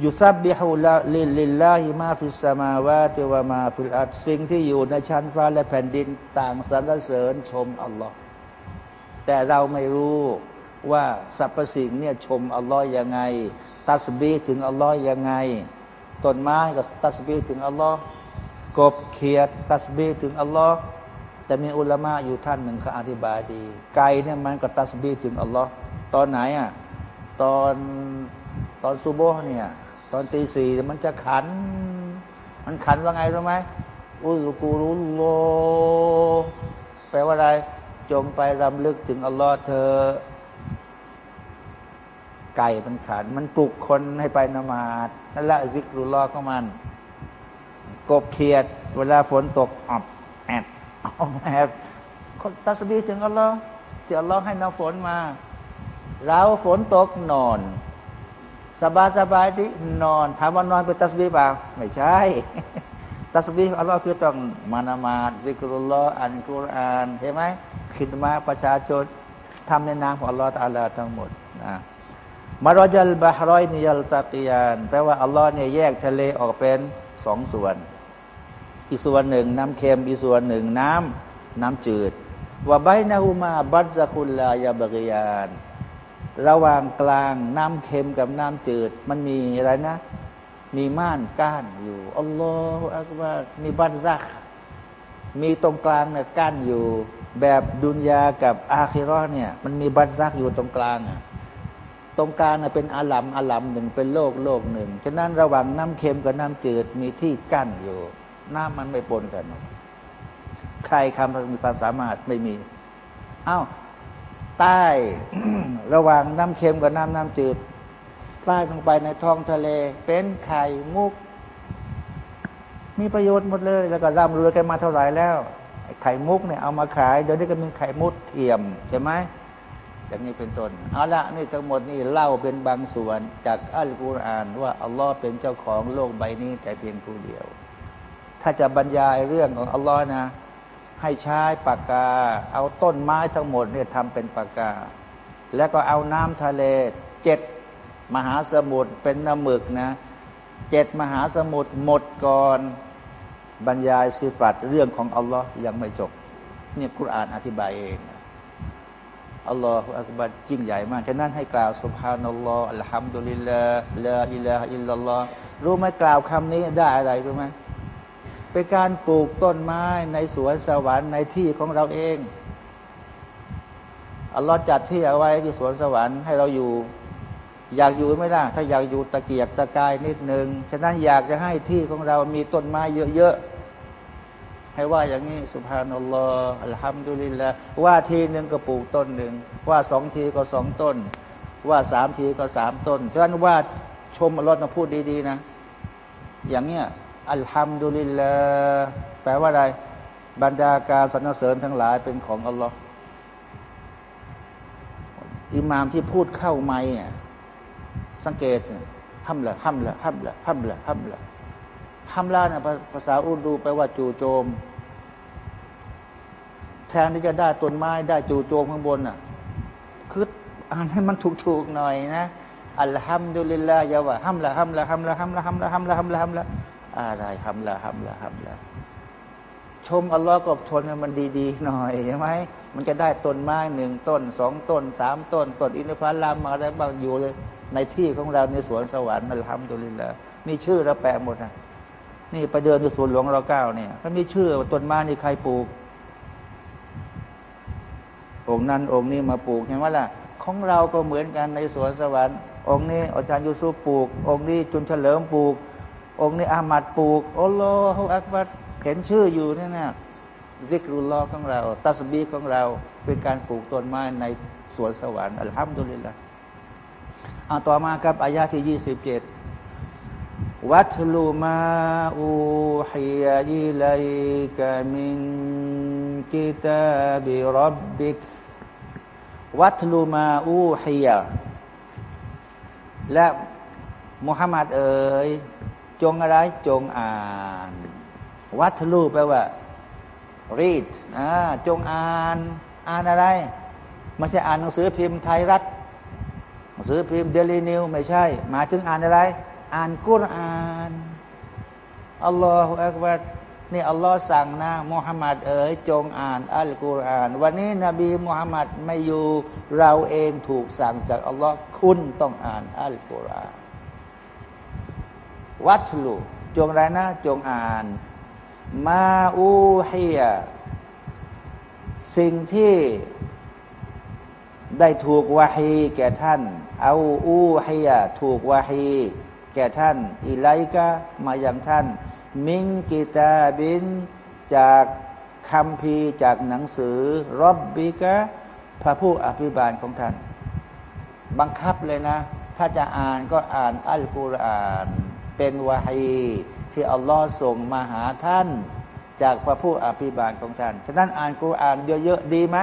يسبح لله ما في السماوات وما في الأرضสิ่งที่อยู่ในชั้นฟ้าและแผ่นดินต่างสรรเสริญชมอัลลอฮ์แต่เราไม่รู้ว่าสรรพสิ่งเนี่ยชมอัลลอฮ์ยังไง ตัสบีถึงอัลลอฮ์ยังไงต้นไม้ก็ตัสบีถึงอัลลอฮ์กบเขียดตัสบีถึงอัลลอฮ์ แต่มีอุลามะอยู่ท่านหนึ่งเขาอธิบายดี ไก่เนี่ยมันก็ตัสบีถึงอัลลอฮ์ตอนไหนอะตอนตอนซูโบเนี่ย ตอนตีสี่มันจะขัน มันขันว่าไงรู้ไหมอุลกูรุลโล แปลว่าอะไร จงไปรำลึกถึงอัลลอฮ์เธอ ไก่มันขัน มันปลุกคนให้ไปนมาดนั่นแหละซิกรุลลอของมัน กบเขียด เวลาฝนตกอับแอด บอับแอบตัสบีถึงอัลลอฮ์ที่อัลลอฮ์ให้น้ำฝนมา เราฝนตกนอน สบายสบายที่นอนถามว่านอนเป็นตัสบีเปล่าไม่ใช่ ตัสบีอัลลอฮ์คือต้องมานามาดิกรุลลอฮ์อ่านกุรอานใช่ไหมขิดมาประชาชนทำในนามของอัลลอฮ์ตาลาทั้งหมดนะมารจัลบาฮรอยนิยัลตะกียานแปลว่าอัลลอฮ์เนี่ยแยกทะเลออกเป็นสองส่วน อีกส่วนหนึ่ง น้ำเค็มอีกส่วนหนึ่ง น้ำน้ำจืดว่าใบนาฮูมาบัตซะคุลลายาบกิยาน ระหว่างกลางน้ำเค็มกับน้ำจืด มันมีอะไรนะ มีม่านก้านอยู่อัลลอฮฺอักบารมีบัตซัก มีตรงกลางเนี่ยกั้นอยู่ แบบดุนยากับอาคิรอเนี่ยมันมีบัตซักอยู่ตรงกลางอะตรงกลางเป็นอาลัมอาลัมหนึ่งเป็นโลกโลกหนึ่ง ฉะนั้นระหว่างน้ำเค็มกับน้ำจืดมีที่กั้นอยู่ น้ำมันไม่ปนกัน ใครคำมีความสามารถไม่มี อ้าวใต้ระหว่างน้ำเค็มกับน้ำน้ำจืดใต้ลงไปในท้องทะเล เป็นไข่มุก มีประโยชน์หมดเลย แล้วก็ร่ำรวยกันมาเท่าไหร่แล้วไข่มุกเนี่ยเอามาขายเดี๋ยวนี้ก็มีไข่มุกเทียมใช่ไหมอย่างนี้เป็นต้นเอาละนี่ทั้งหมดนี่เล่าเป็นบางส่วนจากอัลกุรอานว่าอัลลอฮ์เป็นเจ้าของโลกใบนี้แต่เพียงผู้เดียว ถ้าจะบรรยายเรื่องของอัลลอฮ์นะ ให้ใช้ปากกา เอาต้นไม้ทั้งหมดเนี่ยทำเป็นปากกา แล้วก็เอาน้ำทะเลเจ็ดมหาสมุทรเป็นน้ำหมึกนะเจ็ดมหาสมุทรหมดก่อนบรรยายสิฟัตเรื่องของอัลลอฮ์ยังไม่จบเนี่ยคุรานอธิบายเองอัลลอฮฺอักบัรยิ่งใหญ่มากฉะนั้นให้กล่าวสุบฮานัลลอฮฺอัลฮัมดุลิลลาห์ลาอิลาฮอิลลัลลอฮ์รู้ไหมกล่าวคำนี้ได้อะไรรู้ไหม เป็นการปลูกต้นไม้ในสวนสวรรค์ในที่ของเราเองอัลลอฮ์จัดที่เอาไว้ที่สวนสวรรค์ให้เราอยู่ อยากอยู่ไม่ได้ถ้าอยากอยู่ตะเกียกตะกายนิดหนึ่งฉะนั้นอยากจะให้ที่ของเรามีต้นไม้เยอะๆให้ว่าอย่างนี้สุภานัลลอฮ์อัลฮัมดุลิลละว่าทีหนึ่งก็ปลูกต้นหนึ่งว่าสองทีก็สองต้น ว่าสามทีก็สามต้นฉะนั้นว่าชมอัลลอฮ์นะพูดดีๆนะ อย่างเนี้ย อัลฮัมดุลิลลาแปลว่าอะไร บรรดาการสรรเสริญทั้งหลายเป็นของอัลลอฮ์อิหมามที่พูดเข้าไม่สังเกตห้ำละห้ำละห้ำละห้ำละห้ำละห้ำละเนี่ยภาษาอุดูแปลว่าจู่โจม แทนที่จะได้ต้นไม้ได้จู่โจมข้างบนอะคืออ่านให้มันถูกๆหน่อยนะอัลฮัมดุลิลลาห์ยาวะห้ำละห้ำละห้ำละห้ำละห้ำละห้ำละห้ำละห้ำละ อะไรฮัมละฮัมละฮัมละชมอัลลอฮ์ก็ชนมันดีๆหน่อยใช่ไหมมันจะได้ต้นไม้หนึ่งต้นสองต้นสามต้นต้นอินทผลัมอะไรบางอยู่ในที่ของเราในสวนสวรรค์นั่นทำตัวลิละมีชื่อเราแปะหมดนะนี่ไปเดินในสวนหลวงราเก้าเนี่ยก็มีชื่อต้นไม้นี่ใครปลูกองค์นั้นองค์นี้มาปลูกเห็นไหมล่ะ ของเราก็เหมือนกันในสวนสวรรค์ องค์นี้อาจารย์ยูซุปปลูก องค์นี้จุนเฉลิมปลูก องค์นี้อามัดปลูกอัลลอฮฺอักบัดเห็นชื่ออยู่เนี่ยนะซิกรุลลอของเรา ตัสบีของเราเป็นการปลูกต้นไม้ในสวนสวรรค์อัลฮัมดุลิลละเอาต่อมาครับอายาที่ยี่สิบเจ็ดวัตลุมาอูฮิยาอิลัยกามินกิตาบิรับบิกวัตลุมาอูฮิยาและมุฮัมมัดเอ๋ย จงอะไรจงอ่านวัตลุแปลว่า read จงอ่าน อ่านอะไรไม่ใช่อ่านหนังสือพิมพ์ไทยรัฐหนังสือพิมพ์เดลีนิวไม่ใช่ หมายถึงอ่านอะไร อ่านกุรอานอัลลอฮฺอักบัรนี่อัลลอฮ์สั่งนะมุฮัมมัดเอ๋ยจงอ่านอัลกุรอาน วันนี้นบีมุฮัมมัดไม่อยู่เราเองถูกสั่งจากอัลลอฮ์คุณต้องอ่านอัลกุรอาน วัตลุจงไรนะ จงอ่าน มาอูฮียสิ่งที่ได้ถูกวาฮีแก่ท่าน เอาอูฮียถูกวาฮีแก่ท่าน อิไลกะมาอย่างท่าน มิงกิตาบิน จากคำพีจากหนังสือรบบิกะพระผู้อภิบาลของท่าน บังคับเลยนะ ถ้าจะอ่านก็อ่านอัลกุรอาน เป็นวาฮีที่อัลลอฮ์ส่งมาหาท่าน จากพระผู้อภิบาลของท่าน ฉะนั้นอ่านกุรอานเยอะๆดีไหม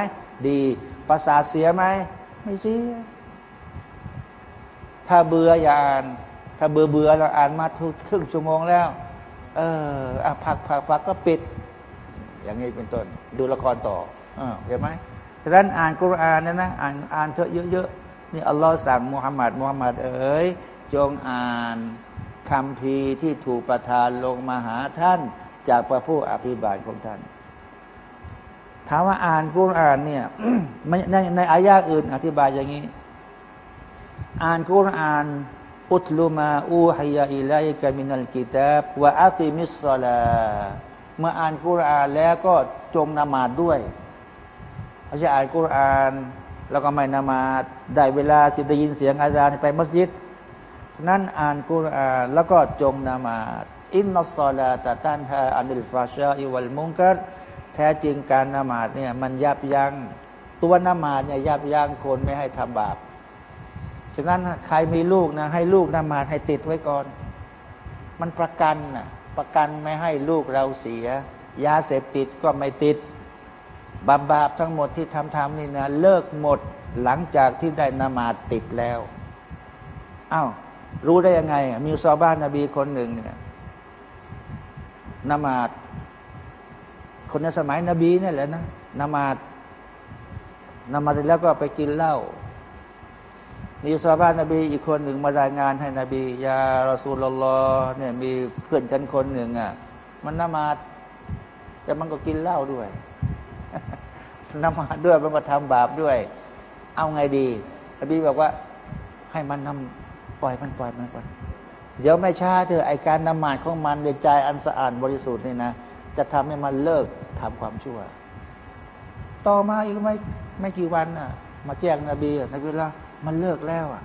ดีภาษาเสียไหม ไม่เสีย ถ้าเบื่ออย่าอ่าน ถ้าเบื่อเบื่อเราอ่านมาทุกครึ่งชั่วโมงแล้ว เอออะพักพักพักก็ปิด อย่างนี้เป็นต้น ดูละครต่ออเห็นไหมฉะนั้นอ่านกุรอานนะนะอ่านอ่านเถอะเยอะๆนี่อัลลอฮ์สั่งมุฮัมมัดมุฮัมมัดเอ๋ยจงอ่าน คำพีที่ถูกประทานลงมาหาท่านจากพระผู้อภิบาลของท่านถามว่าอ่านกุรอานเนี่ยในในอายาอื่น อธิบายอย่างนี้ อ่านกุรอาน อุตลุมาอูฮิยาอิลัยกามินัลกิตาบวะอัติมิสซาลาเมื่ออ่านกุรอานแล้วก็จงนมาดด้วยไม่ใช่อ่านกุรอาน แล้วก็ไม่นมาดได้เวลาที่ได้ยินเสียงอาจารย์ไปมัสยิด นั่นอ่านกุรอานแล้วก็จงนามาอินนัสซาลาตะตันฮาอันิลฟาชาอิวัลมุงกัดแท้จริงการนามาดเนี่ยมันยับยัง้งตัวนามาดเนี่ยยับยั้งคนไม่ให้ทำบาปฉะนั้นใครมีลูกนะให้ลูกนามาดให้ติดไว้ก่อน มันประกันนะประกันไม่ให้ลูกเราเสีย ยาเสพติดก็ไม่ติดบาปบาปทั้งหมดที่ทำทำนี่นะเลิกหมดหลังจากที่ได้นามาดติดแล้วอา้าว รู้ได้ยังไง มีซอบ้านนบีคนหนึ่งเนี่ยนมาดคนในสมัยนบีนี่แหละนะนมาดนมาดแล้วก็ไปกินเหล้ามีซอบ้านนบีอีกคนหนึ่งมารายงานให้นบียารอซูลลอเนี่ยมีเพื่อนฉันคนหนึ่งอะมันนมาดแต่มันก็กินเหล้าด้วยนมาดด้วยมันก็ทำบาปด้วย เอาไงดีนบีบอกว่าให้มันนำ ปล่อยมันปล่อยมันปล่อยเดี๋ยวไม่ช้าเถอะไอการนมาดของมันในใจอันสะอาดบริสุทธิ์นี่นะจะทำให้มันเลิกทำความชั่ว ต่อมาอีกไม่ไม่กี่วันน่ะ มาแจ้งนบีนบีละมันเลิกแล้วอะ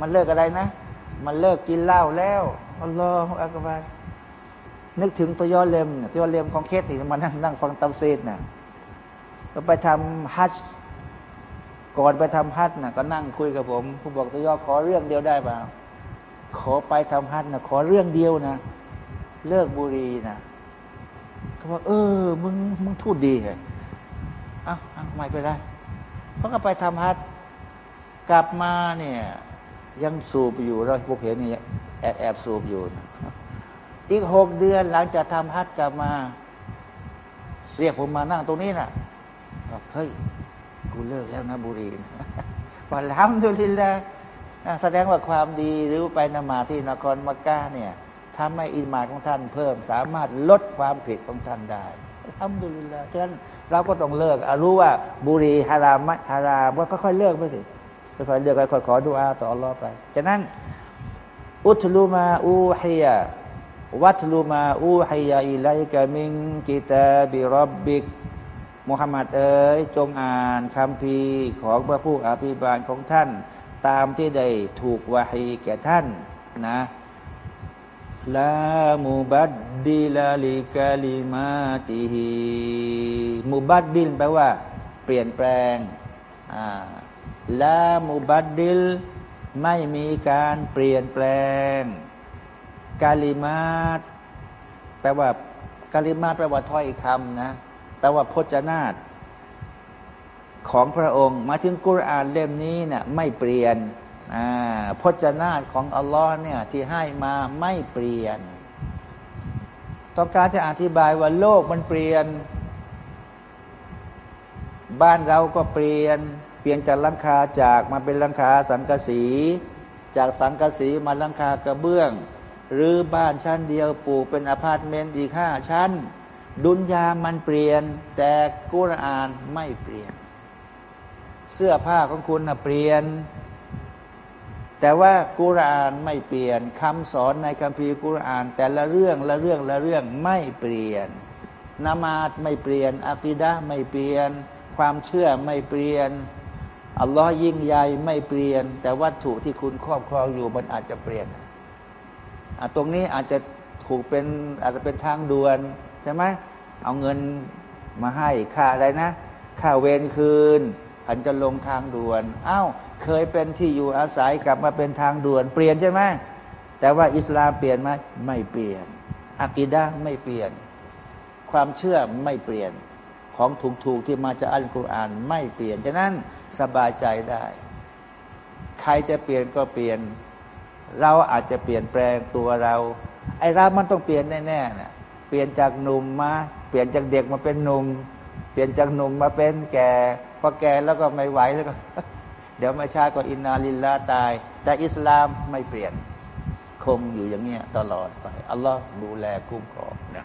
มันเลิกอะไรนะ มันเลิกกินเหล้าแล้วอัลลอฮฺอักบารนึกถึงตัวยอเลมเนี่ยตัวยอเลมของเคสที่มันนั่งนั่งฟังตัมซีดน่ะก็ไปทำฮัจ ก่อนไปทำฮัทนะก็นั่งคุยกับผมผมบอกตัวยอขอเรื่องเดียวได้เปล่าขอไปทำฮัทนะขอเรื่องเดียวนะเลิกบุรีนะเขาบอกเออมึงมึงพูดดีเลยอ้าวไม่ไปได้เขาก็ไปทำฮัทกลับมาเนี่ย ยังสูบอยู่เราพวกเห็นนี่แอบแอบสูบอยู่นะอีกหกเดือนหลังจากทำฮัทกลับมา เรียกผมมานั่งตรงนี้นะ่ะเฮ้ย กูเลิกแล้วนะบุรีวันล้ำดุลินแล้วแสดงว่าความดีหรือไปนมาที่นครมักกะเนี่ยทำให้อินมาของท่านเพิ่ม สามารถลดความผิดของท่านได้ทำดุลิลละฉะนั้นเราก็ต้องเลิกรู้ว่าบุหรี่ฮารามไม่ฮารามว่าค่อยๆเลิกไปสิค่อยๆเลิกค่อยๆขอดุอาต่ออัลลอฮ์ไปฉะนั้นاتل ما أوحي واتل ما أوحي إليك من كتاب ربك มุฮัมมัดเอ๋ยจงอ่านคัมภีร์ของพระผู้อภิบาลของท่าน ตามที่ได้ถูกوحيแก่ท่านนะلا مبدل لكلما ته مبدل แปลว่า เปลี่ยนแปลงلا مبدل ไม่มีการเปลี่ยนแปลง كلمات แปลว่า كلمات แปลว่าถ้อยคำนะ แปลว่าพจนาตของพระองค์ หมายถึงกุรอานเล่มนี้เนี่ยไม่เปลี่ยนพจนาตของอัลลอฮ์เนี่ยที่ให้มาไม่เปลี่ยน ต้องการจะอธิบายว่าโลกมันเปลี่ยน บ้านเราก็เปลี่ยน เปลี่ยนจากลังคาจากมาเป็นลังคาสังกะสี จากสังกะสีมาลังคากระเบื้อง หรือบ้านชั้นเดียวปลูกเป็นอพาร์ตเมนต์อีกห้าชั้น ดุนยามันเปลี่ยน แต่กุรอานไม่เปลี่ยน เสื้อผ้าของคุณนะเปลี่ยน แต่ว่ากุรานไม่เปลี่ยนคำสอนในคัมภีร์กุราน แต่ละเรื่องละเรื่องละเรื่องไม่เปลี่ยนนามาตไม่เปลี่ยนอะกิดะไม่เปลี่ยน ความเชื่อไม่เปลี่ยนอัลลอฮ์ยิ่งใหญ่ไม่เปลี่ยน แต่วัตถุที่คุณครอบครองอยู่มันอาจจะเปลี่ยนตรงนี้อาจจะถูกเป็นอาจจะเป็นทางด่วน ใช่ไหมเอาเงินมาให้ค่าอะไรนะ ค่าเวรคืนอันจะลงทางด่วนอา้าวเคยเป็นที่อยู่อาศัยกลับมาเป็นทางด่วนเปลี่ยนใช่ไหมแต่ว่าอิสลามเปลี่ยนไหมไม่เปลี่ยนอะกิดะไม่เปลี่ยน ความเชื่อไม่เปลี่ยนของถูกๆที่มาจากอัลกุรอานไม่เปลี่ยนฉะนั้นสบายใจได้ ใครจะเปลี่ยนก็เปลี่ยน เราอาจจะเปลี่ยนแปลงตัวเรา ไอ้เรามันต้องเปลี่ยนแน่ๆนะ เปลี่ยนจากหนุ่มมา เปลี่ยนจากเด็กมาเป็นหนุ่ม เปลี่ยนจากหนุ่มมาเป็นแก่พอแก่แล้วก็ไม่ไหวแล้วก็ เดี๋ยวไม่ชาก็อินนาลิลลาตาย แต่อิสลามไม่เปลี่ยน คงอยู่อย่างเงี้ยตลอดไป อัลลอฮ์ดูแลคุ้มครองนะ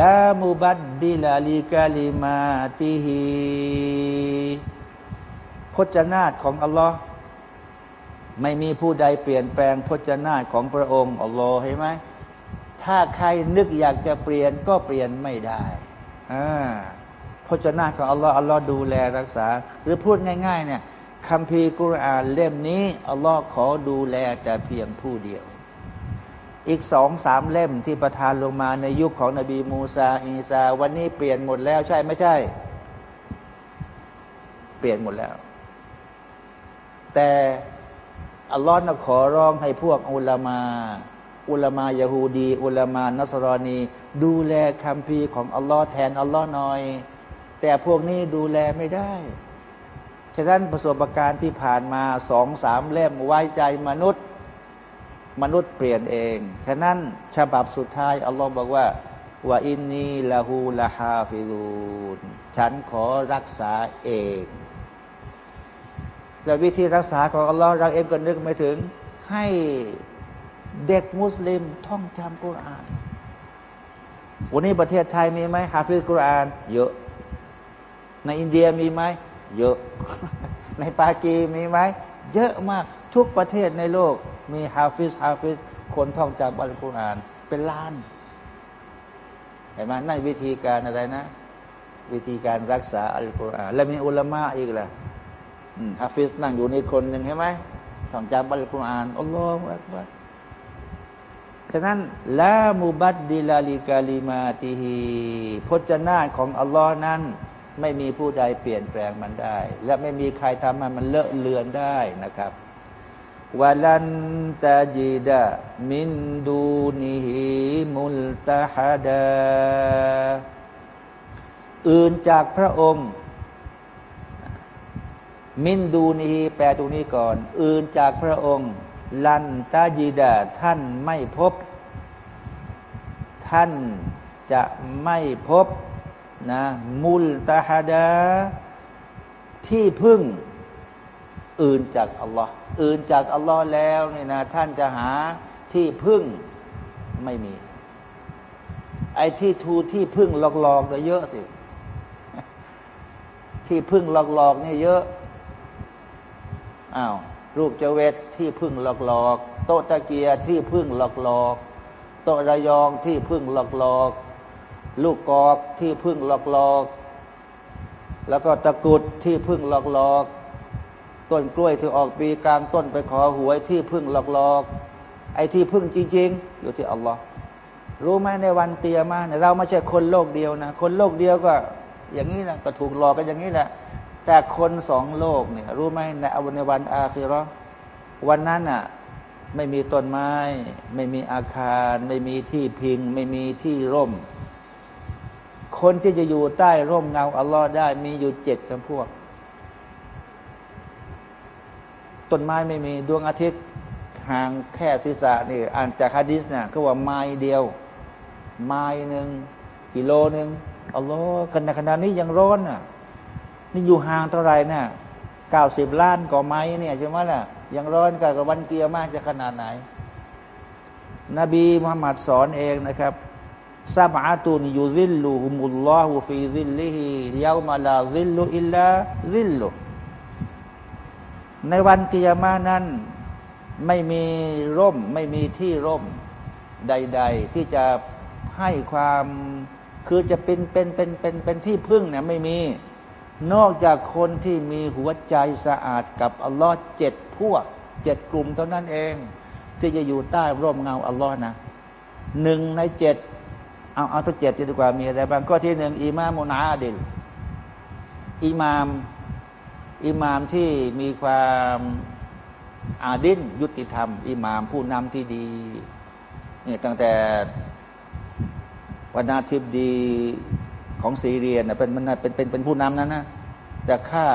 ลามุบัดดิลาลิกาลิมาติฮีพจนาตของอัลลอฮ์ไม่มีผู้ใดเปลี่ยนแปลงพจนาตของพระองค์อัลลอฮ์เห็นไหม ถ้าใครนึกอยากจะเปลี่ยนก็เปลี่ยนไม่ได้อ่าพจนาของอัลลอฮ์อัลลอฮ์ดูแลรักษา หรือพูดง่าย ๆ เนี่ยคำพีกุรอานเล่มนี้อัลลอฮ์ขอดูแลแต่เพียงผู้เดียว อีกสองสามเล่มที่ประทานลงมาในยุคของนบีมูซาอีซา วันนี้เปลี่ยนหมดแล้วใช่ไม่ใช่ เปลี่ยนหมดแล้ว แต่อัลลอฮ์ขอร้องให้พวกعلماء علماء يهودي علماء نصراني ดูแลคัมภีร์ของอัลลอฮ์แทนอัลลอฮ์หน่อย แต่พวกนี้ดูแลไม่ได้ฉะนั้นประสบการณ์ที่ผ่านมาสองสามเล่มไว้ใจมนุษย์ มนุษย์เปลี่ยนเอง ฉะนั้นฉบับสุดท้ายอัลลอฮ์บอกว่าว่าإنا له لحافظونฉันขอรักษาเองแต่วิธีรักษาของอัลลอฮ์เราเองก็นึกไม่ถึงให้ เด็กมุสลิมท่องจำกุรอาน วันนี้ประเทศไทยมีไหมحافظ القرآن เยอะ ในอินเดียมีไหม เยอะ ในปากีมีไหม เยอะมากทุกประเทศในโลก มีحافظ حافظคนท่องจำอัลกุรอาน เป็นล้าน เห็นไหมนั่นวิธีการอะไรนะ วิธีการรักษาอัลกุรอาน แล้วมีعلماءอีกล่ะحافظนั่งอยู่ในคนหนึ่งใช่ไหมท่องจำอัลกุรอานالله أكبر ฉะนั้นلا مبدل لكلماتهพจนาของอัลลอฮ์นั้น ไม่มีผู้ใดเปลี่ยนแปลงมันได้ และไม่มีใครทำให้มันเลอะเลือนได้นะครับولن تجدมินดูนิฮิมุลตาฮดาอื่นจากพระองค์ มินดูนีแปลตรงนี้ก่อน อื่นจากพระองค์ ลันตาจิดะท่านไม่พบ ท่านจะไม่พบนะมุลตาฮดาที่พึ่ง อื่นจากอัลลอฮ์อื่นจากอัลลอฮ์แล้วเนี่ยนะท่านจะหาที่พึ่งไม่มี ไออ้ที่ทูที่พึ่งหลอกๆเนี่ยเยอะสิ ที่พึ่งหลอกๆเนี่ยเยอะอ้าว รูปเจเวตที่พึ่งหลอกๆโตตะเกียที่พึ่งหลอกๆโตระยองที่พึ่งหลอกๆลูกกอกที่พึ่งหลอกๆแล้วก็ตะกุดที่พึ่งหลอกๆต้นกล้วยที่ออกปีกลางต้นไปขอหวยที่พึ่งหลอกๆไอ้ที่พึ่งจริง ๆ อยู่ที่อัลลอฮ์รู้ไหมในวันเตียมาเนี่ยเราไม่ใช่คนโลกเดียวนะ คนโลกเดียวก็ อย่างนี้นะก็ถูกหลอกกันอย่างนี้แหละ แต่คนสองโลกเนี่ยรู้ไหมในอวันในวันอาคิรอวันนั้นอะไม่มีต้นไม้ ไม่มีอาคาร ไม่มีที่พิง ไม่มีที่ร่ม คนที่จะอยู่ใต้ร่มเงาอัลลอฮ์ได้มีอยู่เจ็ดจำพวก ต้นไม้ไม่มีดวงอาทิตย์ห่างแค่ศีรษะนี่อ่านจากฮะดิษเนี่ยเขาว่าไม้เดียว ไม้หนึ่งกิโลหนึ่งอัลลอฮ์ขนาดขนาดนี้ยังร้อนอะ นี่อยู่ห่างเท่าไหร่น่ะเก้าสิบล้านก่อไม้เนี่ยใช่ไหมล่ะยังร้อนกับวันเกียร์มากจะขนาดไหน นบีมุฮัมมัดสอนเองนะครับسبعة يظلهم الله في ظله يوم لا ظل إلا ظلهในวันقيامةนั้น ไม่มีร่ม ไม่มีที่ร่มใด ๆ ที่จะให้ความคือจะเป็นเป็นเป็นเป็นเป็นที่พึ่งเนี่ยไม่มี นอกจากคนที่มีหัวใจสะอาดกับอัลลอฮ์เจ็ดพวกเจ็ดกลุ่มเท่านั้นเอง ที่จะอยู่ใต้ร่มเงาอัลลอฮ์นะหนึ่งในเจ็ดเอาเอาตัวเจ็ดดีกว่ามีอะไรบ้างก็ที่หนึ่งอิมามุนาดิลอิมามอิมามที่มีความอาดินยุติธรรม อิมามผู้นำที่ดีเนี่ยตั้งแต่วันนาทิบดี ของซีเรียนเป็นมันเป็นเป็นเป็นผู้นำนั้นนะจะฆ่า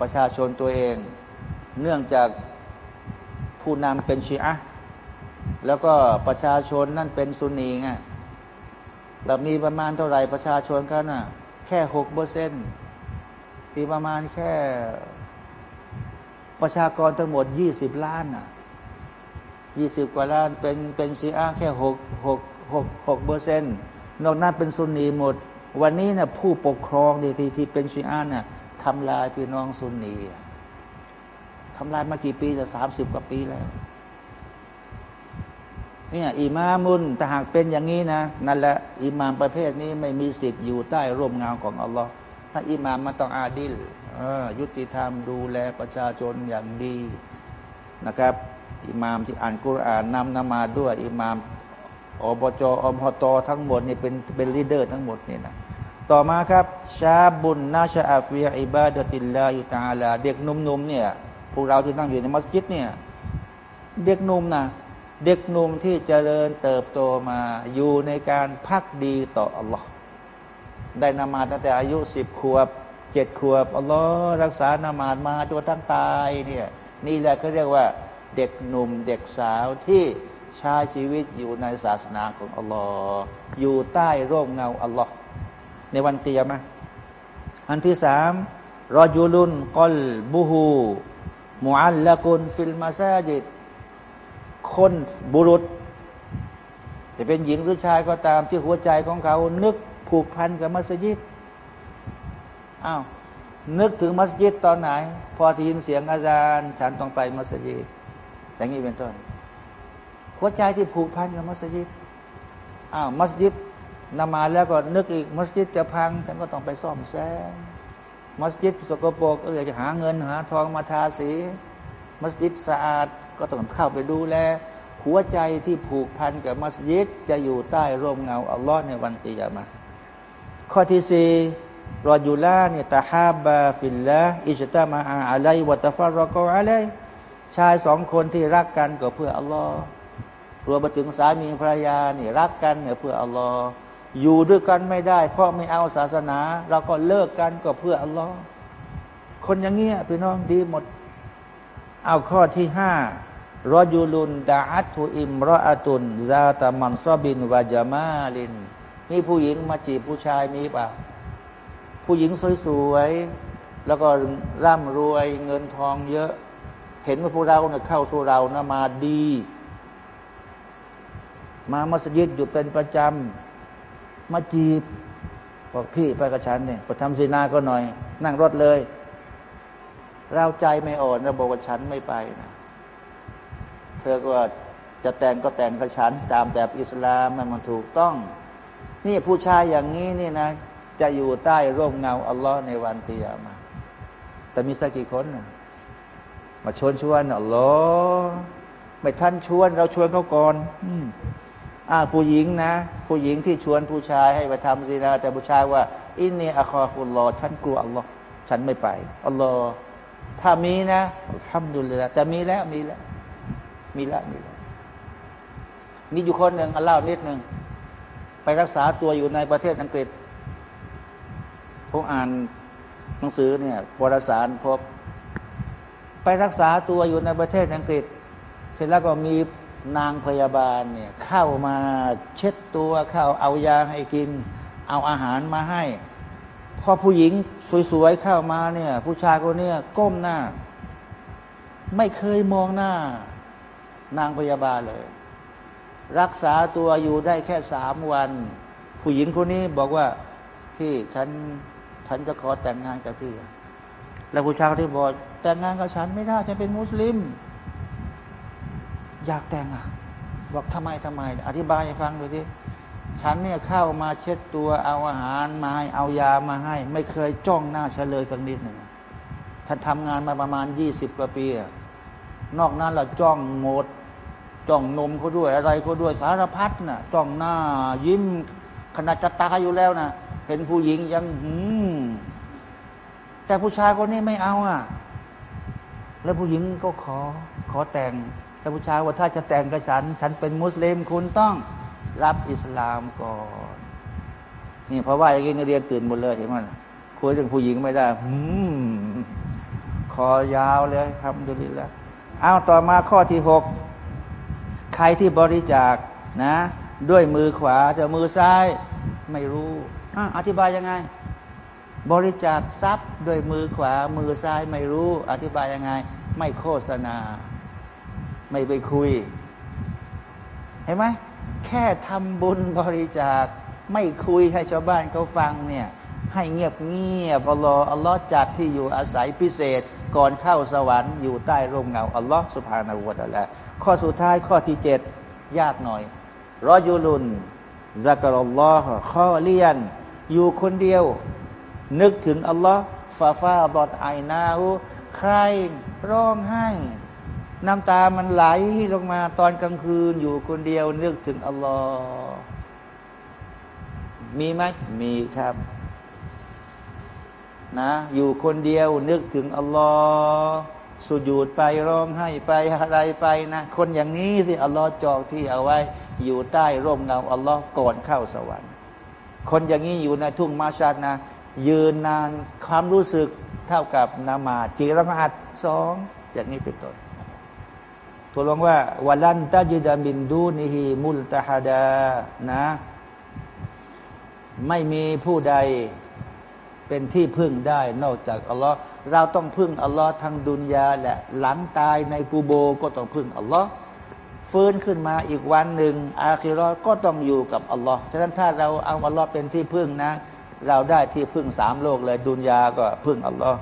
ประชาชนตัวเอง เนื่องจากผู้นำเป็นชีอะแล้วก็ประชาชนนั่นเป็นซุนีไงเรามีประมาณเท่าไหร่ประชาชนกันน่ะ แค่หกเปอร์เซ็นต์มีประมาณแค่ ประชากรทั้งหมดยี่สิบล้านน่ะยี่สิบกว่าล้านเป็นเป็นซีอาแค่หกหกหกหกเปอร์เซ็นต์นอกนั้นเป็นซุนีหมด วันนี้นะผู้ปกครองที่ที่เป็นชีอะน่ะทำลายพี่น้องซุนนีทำลายมากี่ปีจะสามสิบกว่าปีแล้วเนี่ยอิมามุนแต่หากเป็นอย่างนี้นะนั่นแหละอิมามประเภทนี้ไม่มีสิทธิ์อยู่ใต้ร่มเงาของอัลลอฮ์ถ้าอิมามมันต้องอาดิลยุติธรรมดูแลประชาชนอย่างดีนะครับ อิมามที่อ่านกุรอานนำนมาด้วย อิมามอบจอบตทั้งหมดนี่เป็นเป็น leader ทั้งหมดนี่นะ ต่อมาครับشاب نشأ في عبادة الله تعالى เด็กหนุ่มๆเนี่ยพวกเราที่นั่งอยู่ในมัสยิดเนี่ยเด็กหนุ่มนะเด็กหนุ่มที่เจริญเติบโตมาอยู่ในการภักดีต่ออัลลอฮ์ได้นมาซตั้งแต่อายุสิบขวบเจ็ดขวบอัลลอฮ์รักษานมาซมาจนกระทั่งตายเนี่ยนี่แหละเขาเรียกว่าเด็กหนุ่มเด็กสาวที่ใช้ชีวิตอยู่ในศาสนาของอัลลอฮ์อยู่ใต้ร่มเงาอัลลอฮ์ ในวันเตียมะอันที่สามรอจูลุนกอลบูฮูมูอัลละกุนฟิลมาซาจิดคนบุรุษ จะเป็นหญิงหรือชายก็ตามที่หัวใจของเขา นึกผูกพันกับมัสยิดอ้าวนึกถึงมัสยิดตอนไหน พอที่ยินเสียงอาจารย์ฉันต้องไปมัสยิดอย่างนี้เป็นต้นหัวใจที่ผูกพันกับมัสยิดอ้าวมัสยิด นมาแล้วก็นึกอีกมัสยิดจะพังฉันก็ต้องไปซ่อมแซมมัสยิดสกปรกเออจะหาเงินหาทองมาทาสี มัสยิดสะอาดก็ต้องเข้าไปดูแลหัวใจที่ผูกพันกับมัสยิดจะอยู่ใต้ร่มเงาอัลลอฮ์ในวันตียามาข้อที่สี่رجلان تحابا في الله اجتمعا عليه وتفرقا عليهชายสองคนที่รักกันก็เพื่ออัลลอฮ์รวมไปถึงสามีภรรยาเนี่ยรักกันเนี่ยเพื่ออัลลอฮ์ อยู่ด้วยกันไม่ได้ เพราะไม่เอาศาสนา เราก็เลิกกันก็เพื่ออัลลอฮ์คนอย่างเงี้ยพี่น้องดีหมด เอาข้อที่ห้าرجل دعته امرأةซาตามันซอบินวาจามาลินนี่ผู้หญิงมาจีบผู้ชายมีป่ะผู้หญิงสวยๆแล้วก็ร่ำรวยเงินทองเยอะ เห็นว่าพวกเราเนี่ยเข้าสู่เรานะมาดี มามัสยิดอยู่เป็นประจำ มาจีบบอกพี่ไปกับฉันเนี่ยไปทำซีนาก็หน่อย นั่งรถเลย เราใจไม่อ่อนเราบอกว่าฉันไม่ไปนะเธอก็จะแต่งก็แต่งกับฉัน ตามแบบอิสลามมันถูกต้อง นี่ผู้ชายอย่างนี้นี่นะ จะอยู่ใต้ร่มเงาอัลลอฮ์ในวันเตียมา แต่มีสักกี่คนนะมาชวนชวนอัลลอฮ์ไม่ท่านชวน เราชวนเขาก่อน อื ผู้หญิงนะ ผู้หญิงที่ชวนผู้ชายให้ไปทำซีนาแต่ผู้ชายว่า อินนีอัคอฟุลลอฉันกลัวอัลลอฮ์ฉันไม่ไปอัลลอฮ์ถ้ามีนะทำดูเลยแต่มีแล้วมีแล้ว มีแล้วมีแล้วมีอยู่คนหนึ่งอัลลอฮ์นิดหนึ่งไปรักษาตัวอยู่ในประเทศอังกฤษผมอ่านหนังสือเนี่ยวารสารพบ ไปรักษาตัวอยู่ในประเทศอังกฤษ เสร็จแล้วก็มี นางพยาบาลเนี่ยเข้ามาเช็ดตัวเข้าเอายาให้กิน เอาอาหารมาให้พอผู้หญิงสวยๆเข้ามาเนี่ย ผู้ชายคนนี้ก้มหน้า ไม่เคยมองหน้า นางพยาบาลเลย รักษาตัวอยู่ได้แค่สามวัน ผู้หญิงคนนี้บอกว่าพี่ฉันฉันจะขอแต่งงานกับพี่ แล้วผู้ชายที่บอกแต่งงานกับฉันไม่ได้ฉันเป็นมุสลิม อยากแต่งอะ บอกทำไมทำไม อธิบายให้ฟังดูสิฉันเนี่ยเข้ามาเช็ดตัวเอาอาหารมาให้เอายามาให้ ไม่เคยจ้องหน้าฉันเลยสักนิดหนึ่งท่านทำงานมาประมาณยี่สิบกว่าปีนอกนั้นเราจ้องหมดจ้องนมเขาด้วยอะไรเขาด้วยสารพัดน่ะจ้องหน้า ยิ้มขนาดจะตายอยู่แล้วนะเห็นผู้หญิงยังหืมแต่ผู้ชายคนนี้ไม่เอาอะ แล้วผู้หญิงก็ขอขอแต่ง แต่ผู้ชายว่าถ้าจะแต่งกับฉัน ฉันเป็นมุสลิมคุณต้องรับอิสลามก่อน นี่เพราะว่าอย่างนี้เรียนตื่นหมดเลยเห็นไหมคุยเรื่องผู้หญิงไม่ได้หืมคอยาวเลยครับดูดีแล้วเอาต่อมาข้อที่หกใครที่บริจาคนะ ด้วยมือขวาจะมือซ้ายไม่รู้อธิบายยังไง บริจาคทรัพย์ด้วยมือขวามือซ้ายไม่รู้ อธิบายยังไง ไม่โฆษณา ไม่ไปคุย เห็นไหมแค่ทำบุญบริจาค ไม่คุยให้ชาวบ้านเขาฟังเนี่ย ให้เงียบเงียบอัลลอฮ์อัลลอฮ์จัดที่อยู่อาศัยพิเศษ ก่อนเข้าสวรรค์อยู่ใต้ร่มเงาอัลลอฮ์สุภาณวตะละข้อสุดท้ายข้อที่เจ็ดยากหน่อยรอยูลุนซักรอัลลอฮ์ข้อเลียน อยู่คนเดียว นึกถึงอัลลอฮ์ฟาฟาบอดไอนาหูใครร้องไห้ น้ำตามันไหลลงมาตอนกลางคืนอยู่คนเดียวนึกถึงอัลลอฮ์มีไหมมีครับ นะ อยู่คนเดียวนึกถึงอัลลอฮ์สุญูดไปร้องไห้ไปอะไรไปนะ คนอย่างนี้สิอัลลอฮ์จองที่เอาไว้ อยู่ใต้ร่มเงาอัลลอฮ์ก่อนเข้าสวรรค์ คนอย่างนี้อยู่ในทุ่งมาชัดนะ ยืนนานความรู้สึกเท่ากับนามาจีรมาดสองอย่างนี้เป็นต้น ทวลงว่าวลันตาจิดามินดูนิฮิมุลตาฮดานะ ไม่มีผู้ใดเป็นที่พึ่งได้นอกจากอัลลอฮ์เราต้องพึ่งอัลลอฮ์ทั้งดุนยาและหลังตายในกูโบก็ต้องพึ่งอัลลอฮ์ฟื้นขึ้นมาอีกวันหนึ่ง อาคิรอก็ต้องอยู่กับอัลลอฮ์ฉะนั้นถ้าเราเอาอัลลอฮ์เป็นที่พึ่งนะ เราได้ที่พึ่งสามโลกเลยดุนยาก็พึ่งอัลลอฮ์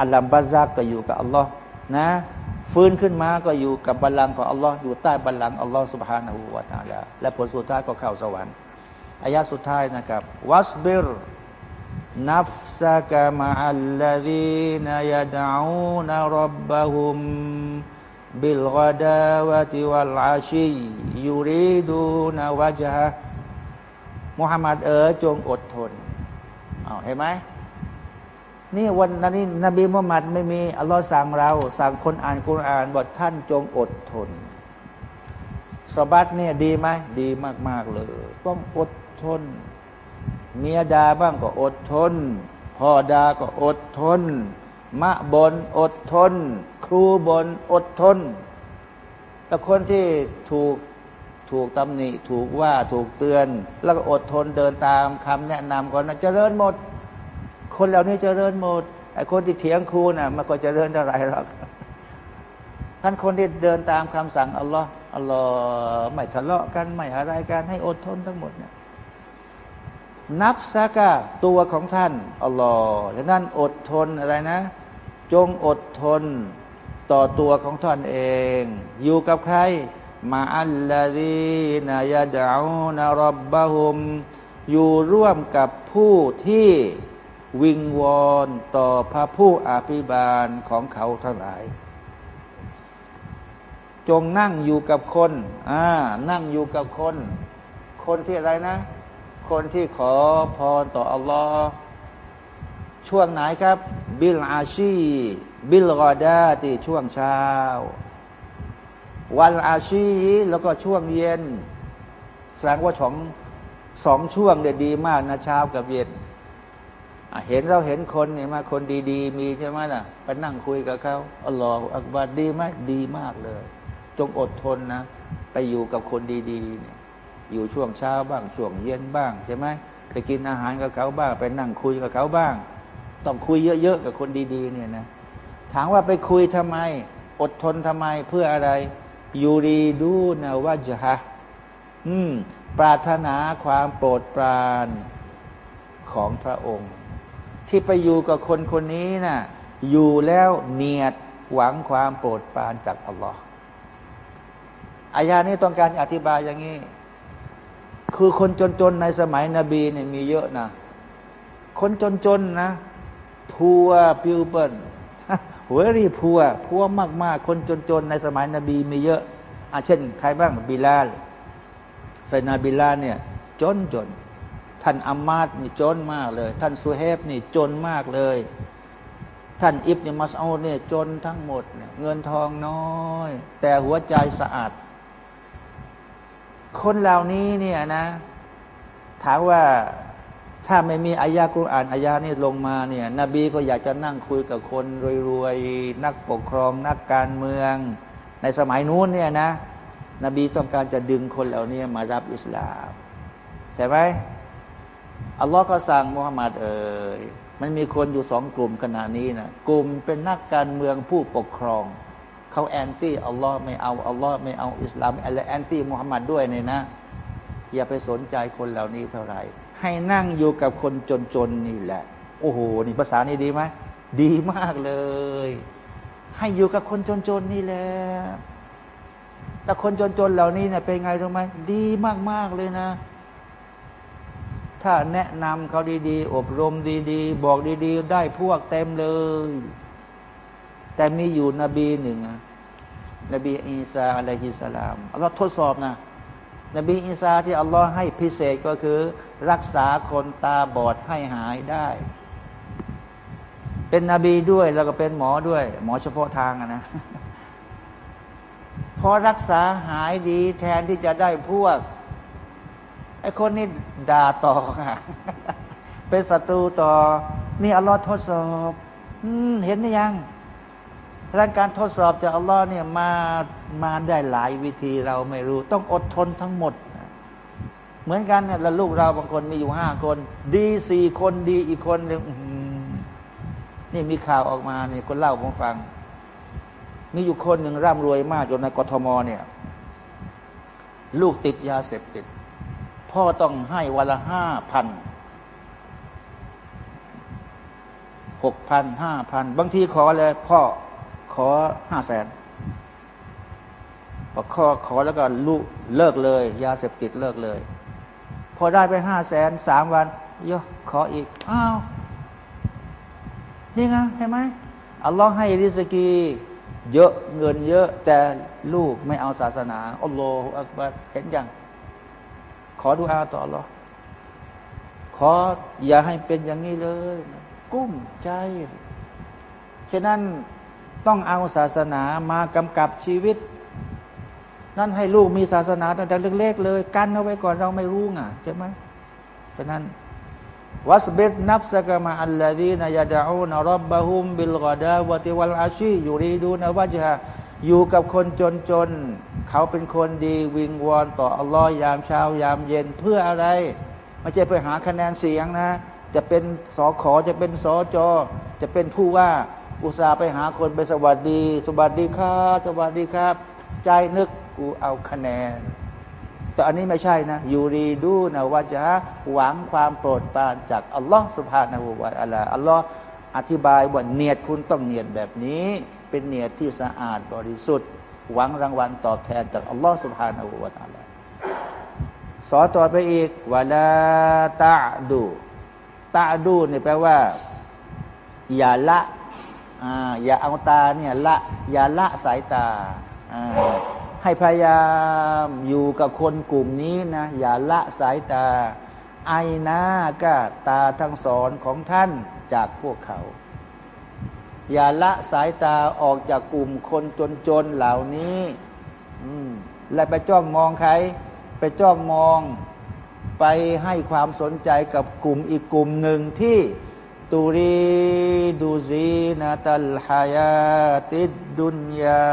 อัลลัมบาซักก็อยู่กับอัลลอฮ์นะ ฟื้นขึ้นมาก็อยู่กับบัลลังก์ของอัลลอฮ์อยู่ใต้บัลลังก์อัลลอฮ์สุบฮานาหูวาตาละและผลสุดท้ายก็เข้าสวรรค์อายะสุดท้ายนะครับ วัสบิรนัฟซากะมาอัลลดีนยดาอูนรับบะฮุมบิลกดาวะติวัลอาชียูริดูนวะจฮะมุฮัมมัดเอ๋อจงอดทนเอาเห็นไหม นี่วันนี้นบีมุฮัมมัดไม่มีอัลลอฮ์สั่งเรา สั่งคนอ่านกุรอานบอกท่านจงอดทนสบัดเนี่ยดีไหมดีมาก ๆ เลย ต้องอดทน เมียดาบ้างก็อดทน พ่อดาก็อดทน มะบนอดทน ครูบนอดทน แต่คนที่ถูกถูกตำหนิ ถูกว่าถูกเตือน แล้วก็อดทนเดินตามคำแนะนำก่อนนะเจริญหมด คนเหล่านี้เจริญหมดไอ้คนที่เถียงครูน่ะมันก็เจริญเท่าไรหรอกท่านคนที่เดินตามคำสั่งอัลลอฮ์อัลลอฮ์ไม่ทะเลาะกันไม่อะไรกันให้อดทนทั้งหมดเนี่ยนับซากะตัวของท่านอัลลอฮ์ดังนั้นอดทนอะไรนะ จงอดทนต่อตัวของท่านเอง อยู่กับใคร มาอัลลอฮีนายาดาวนารับบะฮุม อยู่ร่วมกับผู้ที่ วิงวอนต่อพระผู้อภิบาลของเขาทั้งหลาย จงนั่งอยู่กับคนอ่านั่งอยู่กับคน คนที่อะไรนะ คนที่ขอพรต่ออัลลอฮ์ช่วงไหนครับ บิลอาชี บิลกอดาตีช่วงเช้า วันอาชีแล้วก็ช่วงเย็นแสดงว่าสองสองช่วงเดียดีมากนะเช้ากับเย็น เห็นเราเห็นคนเนี่ยมาคนดีๆ มีใช่ไหมล่ะไปนั่งคุยกับเขาอัลลอฮฺอักบารดีไหมดีมากเลย จงอดทนนะ ไปอยู่กับคนดีๆเนี่ยอยู่ช่วงเช้าบ้างช่วงเย็นบ้างใช่ไหมไปกินอาหารกับเขาบ้าง ไปนั่งคุยกับเขาบ้าง ต้องคุยเยอะๆกับคนดีๆ เนี่ยนะถามว่าไปคุยทำไม อดทนทำไมเพื่ออะไร ยูรีดูนะว่าจะฮะอืม ปรารถนาความโปรดปรานของพระองค์ ที่ไปอยู่กับคนคนนี้นะ่ะอยู่แล้วเนียดหวังความโปรดปรานจากอัลลอฮ์อายานี้ต้องการอธิบายอย่างนี้ คือคนจนๆในสมัยนบีเนี่ยมีเยอะนะ คนจนๆนะ พัวพิวเปิลหัวรีพัว พัวมากๆ คนจนๆในสมัยนบีมีเยอะอาเช่น ใครบ้างบิลาลไซนาบิลาเนี่ย จนจน ท่านอัมมาดนี่จนมากเลย ท่านซูเฮบนี่จนมากเลย ท่านอิบเนี่ยมัสอูเนี่ยจนทั้งหมดเนี่ยเงินทองน้อย แต่หัวใจสะอาด คนเหล่านี้เนี่ยนะ ถามว่าถ้าไม่มีอายากุรอานอายานี่ลงมาเนี่ย นบีก็อยากจะนั่งคุยกับคนรวยๆนักปกครองนักการเมือง ในสมัยนู้นเนี่ยนะ นบีต้องการจะดึงคนเหล่านี้มารับอิสลามใช่ไหม อัลลอฮ์ก็สั่งมุฮัมมัดเอ่ยมันมีคนอยู่สองกลุ่มขณะนี้นะกลุ่มเป็นนักการเมืองผู้ปกครองเขาแอนตี้อัลลอฮ์ไม่เอาอัลลอฮ์ไม่เอาอิสลามอะไรแอนตี้มุฮัมมัดด้วยเนี่ยนะ อย่าไปสนใจคนเหล่านี้เท่าไหร่ ให้นั่งอยู่กับคนจนๆนี่แหละ โอ้โหนี่ภาษานี้ดีไหมดีมากเลย ให้อยู่กับคนจนๆนี่แหละแต่คนจนๆเหล่านี้เนี่ยเป็นไงรู้ไหมดีมากๆเลยนะ ถ้าแนะนำเขาดีๆ อบรมดีๆ บอกดีๆ ได้พวกเต็มเลย แต่มีอยู่นบีหนึ่งนบีอีสาอะลัยฮิสลามอัลลอฮ์ทดสอบนะ นบีอีสาที่อัลลอฮ์ให้พิเศษก็คือ รักษาคนตาบอดให้หายได้ เป็นนบีด้วยแล้วก็เป็นหมอด้วย หมอเฉพาะทางนะพอรักษาหายดีแทนที่จะได้พวก ไอ้คนนี้ด่าต่อค่ะเป็นศัตรูต่อ นี่อัลลอฮ์ทดสอบอืมเห็นหรือยังร่างการทดสอบจากอัลลอฮ์เนี่ยมามาได้หลายวิธีเราไม่รู้ ต้องอดทนทั้งหมด เหมือนกันเนี่ยแล้วลูกเราบางคนมีอยู่ห้าคน ดีสี่คนดีอีกคนหนึ่งนี่มีข่าวออกมาเนี่ยคนเล่าผมฟัง มีอยู่คนหนึ่งร่ำรวยมากจนในกทมเนี่ย ลูกติดยาเสพติด พ่อต้องให้วันละห้าพันหกพันห้าพันบางทีขอเลยพ่อขอห้าแสนพอขอขอแล้วก็ลูกเลิกเลย ยาเสพติดเลิกเลย พอได้ไปห้าแสนสามวันโยขออีกอ้าวนี่ไงใช่ไหมอัลลอฮ์ให้ริสกี เยอะเงินเยอะแต่ลูกไม่เอาศาสนาอัลลอฮฺอักบัรเห็นยัง ขอดูอาต่อหรอขออย่าให้เป็นอย่างนี้เลย กุ้มใจฉะนั้นต้องเอาศาสนามากำกับชีวิต นั่นให้ลูกมีศาสนาตั้งแต่เล็กๆเลย กันเอาไว้ก่อนเราไม่รู้ไงใช่ไหมฉะนั้นวัสเบตนับสกมาอัลลอฮีนายาดาอูนรับบะฮุมบิลกอดาวะติวัลอาชียูรีดูนะว่าจะ อยู่กับคนจนๆเขาเป็นคนดีวิงวอนต่ออัลลอฮ์ยามเช้ายามเย็นเพื่ออะไรไม่ใช่ไปหาคะแนนเสียงนะ จะเป็นสอขอจะเป็นสอจอจะเป็นผู้ว่าอุตส่าห์ไปหาคนไปสวัสดี สวัสดีครับสวัสดีครับ ใจนึกกูเอาคะแนน แต่อันนี้ไม่ใช่นะ ยูรีดูนะว่าจะหวังความโปรดปรานจากอัลลอฮ์สุภาณหูวาอัลลอฮ์อัลลอฮ์ อธิบายว่าเนียดคุณต้องเนียดแบบนี้ เป็นเนียดที่สะอาดบริสุทธิ์ หวังรางวัลตอบแทนจากอัลลอฮ์สุภาณหูวาอัลลอฮ์สอนต่อไปอีกวลาตาดูตาดูเนี่ยแปลว่า อย่าละอย่าเอาตาเนี่ยละอย่าละสายตา ให้พยายามอยู่กับคนกลุ่มนี้นะอย่าละสายตาไอนาก็ตาทั้งสอนของท่าน จากพวกเขา อย่าละสายตาออกจากกลุ่มคนจนๆเหล่านี้และไปจ้องมองใคร ไปจ้องมองไปให้ความสนใจกับกลุ่มอีกกลุ่มหนึ่งที่ตุรีดูซีนาตัลฮายาติดดุนยา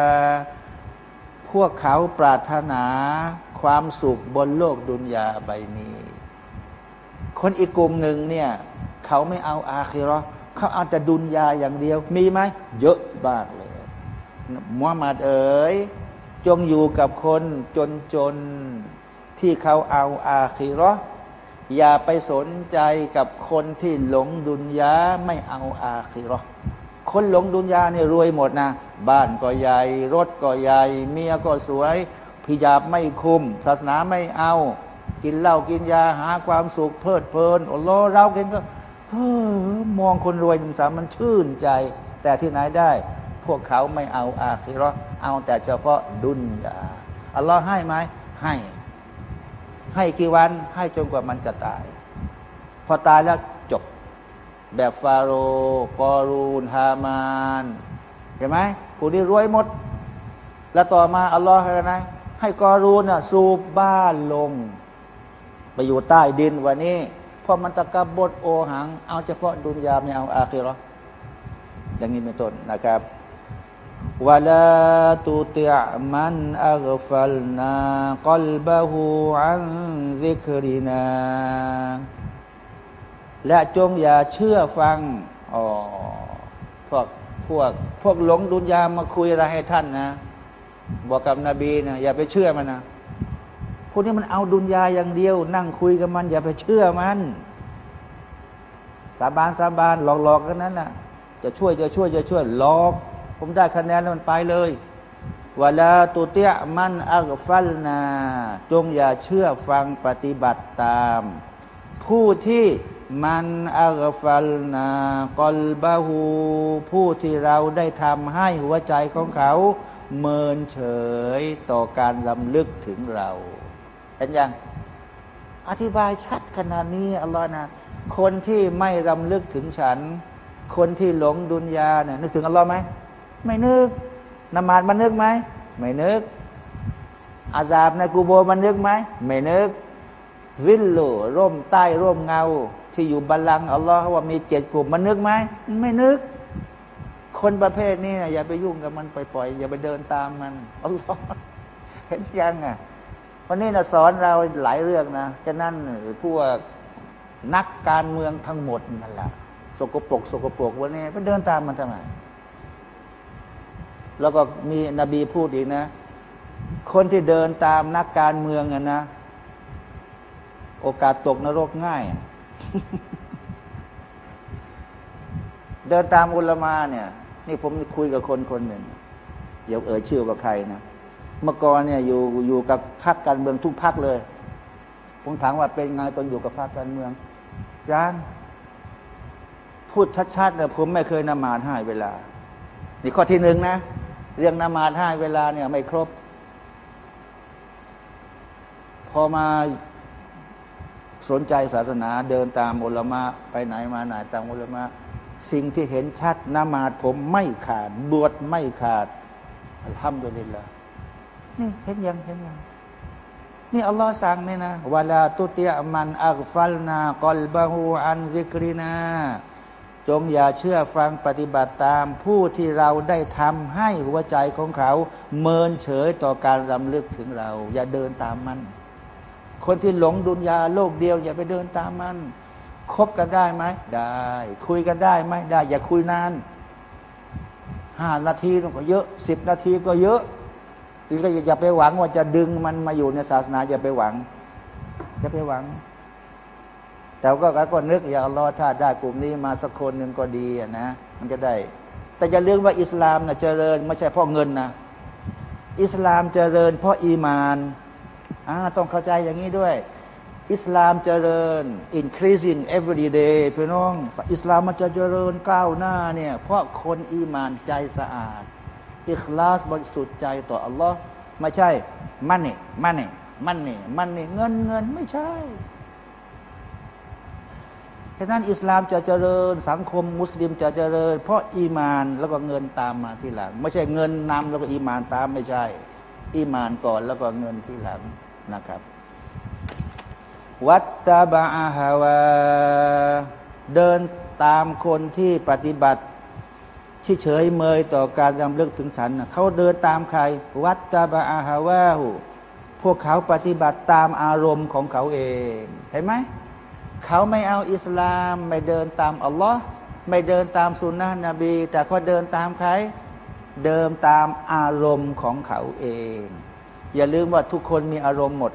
พวกเขาปรารถนาความสุขบนโลกดุนยาใบนี้ คนอีกกลุ่มหนึ่งเนี่ย เขาไม่เอาอาคิรอเขาเอาแต่ดุนยาอย่างเดียว มีไหมเยอะบ้างเลยมุฮัมมัดเอ๋ยจงอยู่กับคนจนจนที่เขาเอาอาคิรออย่าไปสนใจกับคนที่หลงดุนยาไม่เอาอาคิรอคนหลงดุนยาเนี่ยรวยหมดนะ บ้านก็ใหญ่ รถก็ใหญ่ เมียก็สวยพิจาบไม่คุม ศาสนาไม่เอา กินเหล้ากินยาหาความสุขเพลิดเพลินโอ้โหเราเองก็ เฮ้มองคนรวยสามมันชื่นใจ แต่ที่ไหนได้ พวกเขาไม่เอาอาคิรอเอาแต่เฉพาะดุนยาอัลลอฮ์ให้ไหมให้ ให้กี่วันให้จนกว่ามันจะตาย พอตายแล้วจบ แบบฟาโรกอรูนฮามานเห็นไหมผู้นี้รวยหมด แล้วต่อมาอัลลอฮ์ให้ไงให้กอรูนอะสูบบ้านลง ไปอยู่ใต้ดินวันนี้ พราะมันตะกบดโอหัง เอาเฉพาะดุนยาไม่เอาอาคิรออย่างนี้เป็นต้นนะครับวลาตุติมันอัลฟัลนากลบะฮูอันซิกรินาและจงอย่าเชื่อฟังอ๋อพวกพวกพวกหลงดุนยามาคุยอะไรให้ท่านนะ บอกกับนบีนะอย่าไปเชื่อมันนะ พวกนี้มันเอาดุนยาอย่างเดียว นั่งคุยกับมัน อย่าไปเชื่อมัน สาบานสาบานหลอกหลอกกันนั้นนะ่ะ จะช่วยจะช่วยจะช่วยหลอก ผมได้คะแนนแล้วมันไปเลยวลาตุเตียมันอัลฟัลนา จงอย่าเชื่อฟังปฏิบัติตาม ผู้ที่มันอัลฟัลนากอลบาหูผู้ที่เราได้ทำให้หัวใจของเขา เมินเฉยต่อการลำลึกถึงเรา เห็นยังอธิบายชัดขนาดนี้อัลลอฮ์นะคนที่ไม่ลำลึกถึงฉัน คนที่หลงดุนยาเนี่ยนึกถึงอัลลอฮ์ไหมไม่นึกนมาดมันนึกไหมไม่นึก อาซาบในกูโบมันนึกไหมไม่นึกวิลโลร่มใต้ร่มเงา ที่อยู่บัลลังก์อัลลอฮ์ว่ามีเจ็ดกลุ่มมันนึกไหมไม่นึก คนประเภทนี้อย่าไปยุ่งกับมันปล่อยๆอย่าไปเดินตามมันอัลลอฮ์เห็นยังอะ วันนี้นะสอนเราหลายเรื่องนะฉะนั้นพวกนักการเมืองทั้งหมดนั่นแหละสกปรกสกปรกวันนี้ไปเดินตามมันทำไมแล้วก็มีนบีพูดอีกนะ คนที่เดินตามนักการเมืองอะนะ โอกาสตกนรกง่าย เดินตามอุลมาเนี่ย นี่ผมคุยกับคนคนหนึ่งเดี๋ยวเอ่ยชื่อว่าใครนะ เมื่อก่อนเนี่ยอยู่อยู่กับพรรคการเมืองทุกพรรคเลย ผมถามว่าเป็นไงตอนอยู่กับพรรคการเมืองจานพูดชัดๆเนี่ยผมไม่เคยนมาดให้เวลา นี่ข้อที่หนึ่งนะ เรื่องนมาดให้เวลาเนี่ยไม่ครบ พอมาสนใจศาสนาเดินตามอุลมะไปไหนมาไหนตามอุลมะสิ่งที่เห็นชัดนมาดผมไม่ขาด บวชไม่ขาดทำโดยลิละ นี่เห็นยังเห็นยังนี่อัลลอฮ์สั่งเนี่นะวลาตุติยมันอักฟัลนากอลบาหูอันซิกรีนาจงอย่าเชื่อฟังปฏิบัติตามผู้ที่เราได้ทำให้หัวใจของเขา เมินเฉยต่อการรำลึกถึงเรา อย่าเดินตามมัน คนที่หลงดุนยาโลกเดียว อย่าไปเดินตามมันคบกันได้ไหมได้ คุยกันได้ไหมได้ อย่าคุยนานห้านาทีก็เยอะสิบนาทีก็เยอะ อย่าไปหวังว่าจะดึงมันมาอยู่ในศาสนาอย่าไปหวังอย่าไปหวัง แต่ก็ก็นึกอย่าอัลลอถ้าได้กลุ่มนี้มาสักคนหนึ่งก็ดีนะมันจะได้ แต่อย่าลืมว่าอิสลามนะเจริญไม่ใช่เพราะเงินนะอิสลามเจริญ เพราะอีมานอ่าต้องเข้าใจอย่างนี้ด้วย อิสลามเจริญ increasing every day พี่น้อง อิสลามมันจะเจริญก้าวหน้าเนี่ย เพราะคนอีมานใจสะอาด อิคลาสบริสุทธิ์ใจต่ออัลลอฮ์ไม่ใช่มันนี่มันนี่มันนี่มันนี่เงินเงินไม่ใช่ฉะนั้นอิสลามจะเจริญ สังคมมุสลิมจะเจริญ เพราะอีมานแล้วก็เงินตามมาทีหลัง ไม่ใช่เงินนำแล้วก็อีมานตามไม่ใช่ อีมานก่อนแล้วก็เงินทีหลังนะครับ วัตตาบะอาฮาวาเดินตามคนที่ปฏิบัติ เฉยเมยต่อการดำลึกถึงฉันเขาเดินตามใคร วัตตาบะอาฮาวาหูพวกเขาปฏิบัติตามอารมณ์ของเขาเอง เห็นไหมเขาไม่เอาอิสลามไม่เดินตามอัลลอฮ์ไม่เดินตามสุนนะนบี แต่ก็เดินตามใคร เดินตามอารมณ์ของเขาเอง อย่าลืมว่าทุกคนมีอารมณ์หมด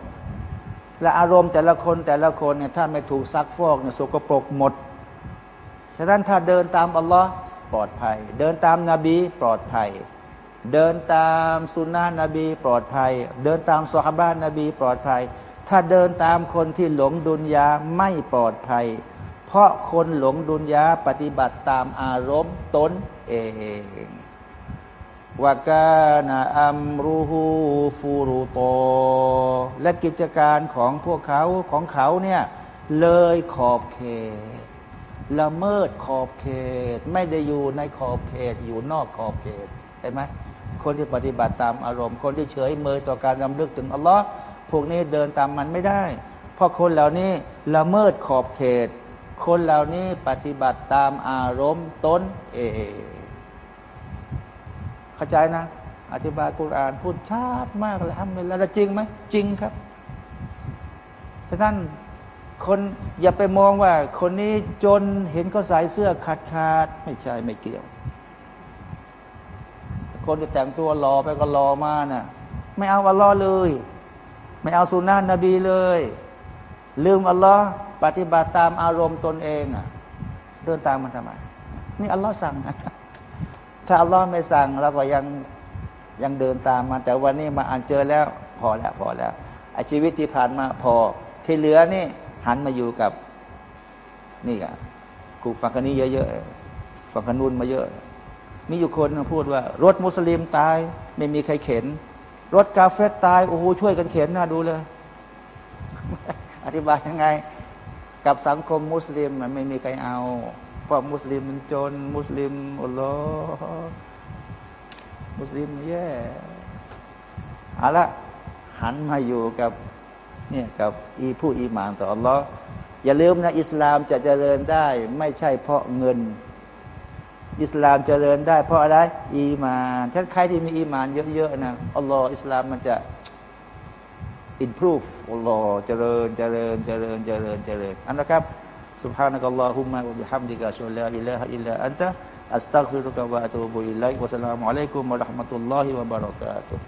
และอารมณ์แต่ละคนแต่ละคนเนี่ยถ้าไม่ถูกซักฟอกเนี่ยสกปรกหมด ฉะนั้นถ้าเดินตามอัลลอฮ์ ปลอดภัย เดินตามนาบีปลอดภัย เดินตามสุนนะนบีปลอดภัย เดินตามสฮาบานนบีปลอดภัย ถ้าเดินตามคนที่หลงดุนยาไม่ปลอดภัย เพราะคนหลงดุนยาปฏิบัติตามอารมณ์ตนเองวากานาอัมรูฮูฟูรุโตและกิจการของพวกเขาของเขาเนี่ยเลยขอบเขต ละเมิดขอบเขต ไม่ได้อยู่ในขอบเขต อยู่นอกขอบเขตเห็นไหมคนที่ปฏิบัติตามอารมณ์ คนที่เฉยเมยต่อการดำลึกถึงอัลลอฮ์พวกนี้เดินตามมันไม่ได้ เพราะคนเหล่านี้ละเมิดขอบเขต คนเหล่านี้ปฏิบัติตามอารมณ์ตนเองเข้าใจนะ อธิบายกุรานพูดชัดมากเลยทำเป็นแล้วจริงไหมจริงครับฉะนั้น คนอย่าไปมองว่า คนนี้จนเห็นเขาใส่เสื้อขาดขาดไม่ใช่ไม่เกี่ยว คนที่แต่งตัวรอไปก็รอมานะ่ะ ไม่เอาอัลลอฮ์เลย ไม่เอาสุนนะนบีเลย ลืมอัลลอฮ์ปฏิบัติตามอารมณ์ตนเองอะ เดินตามมันทำไมนี่อัลลอฮ์สั่งนะถ้าอัลลอฮ์ไม่สั่งเราก็ยังยังเดินตามมา แต่วันนี้มาอ่านเจอแล้ว พอแล้วพอแล้วไอชีวิตที่ผ่านมาพอที่เหลือนี่ หันมาอยู่กับ นี่อะกูฟังคนนี้เยอะๆฟังคันนุนมาเยอะ มีอยู่คนพูดว่า รถมุสลิมตาย ไม่มีใครเข็น รถกาเฟตตายโอ้โหช่วยกันเข็นน่าดูเลย อธิบายยังไง กับสังคมมุสลิมมันไม่มีใครเอาเพราะมุสลิมมันจน มุสลิมอัลลอฮ์มุสลิมแย่เอาละหันมาอยู่กับ เนี่ยกับอีผู้อีหมานต่ออัลลอฮ์อย่าลืมนะอิสลามจะเจริญได้ ไม่ใช่เพราะเงินอิสลามเจริญได้เพราะอะไร อีมานถ้าใครที่มีอีมานเยอะๆนะอัลลอฮ์อิสลามมันจะ improve อัลลอฮ์เจริญเจริญเจริญเจริญเจริญอันนะครับ سبحانك اللهم وبحمدك أشهد أن لا إله إلا أنت أستغفرك وأتوب إليك والسلام عليكم ورحمة الله وبركاته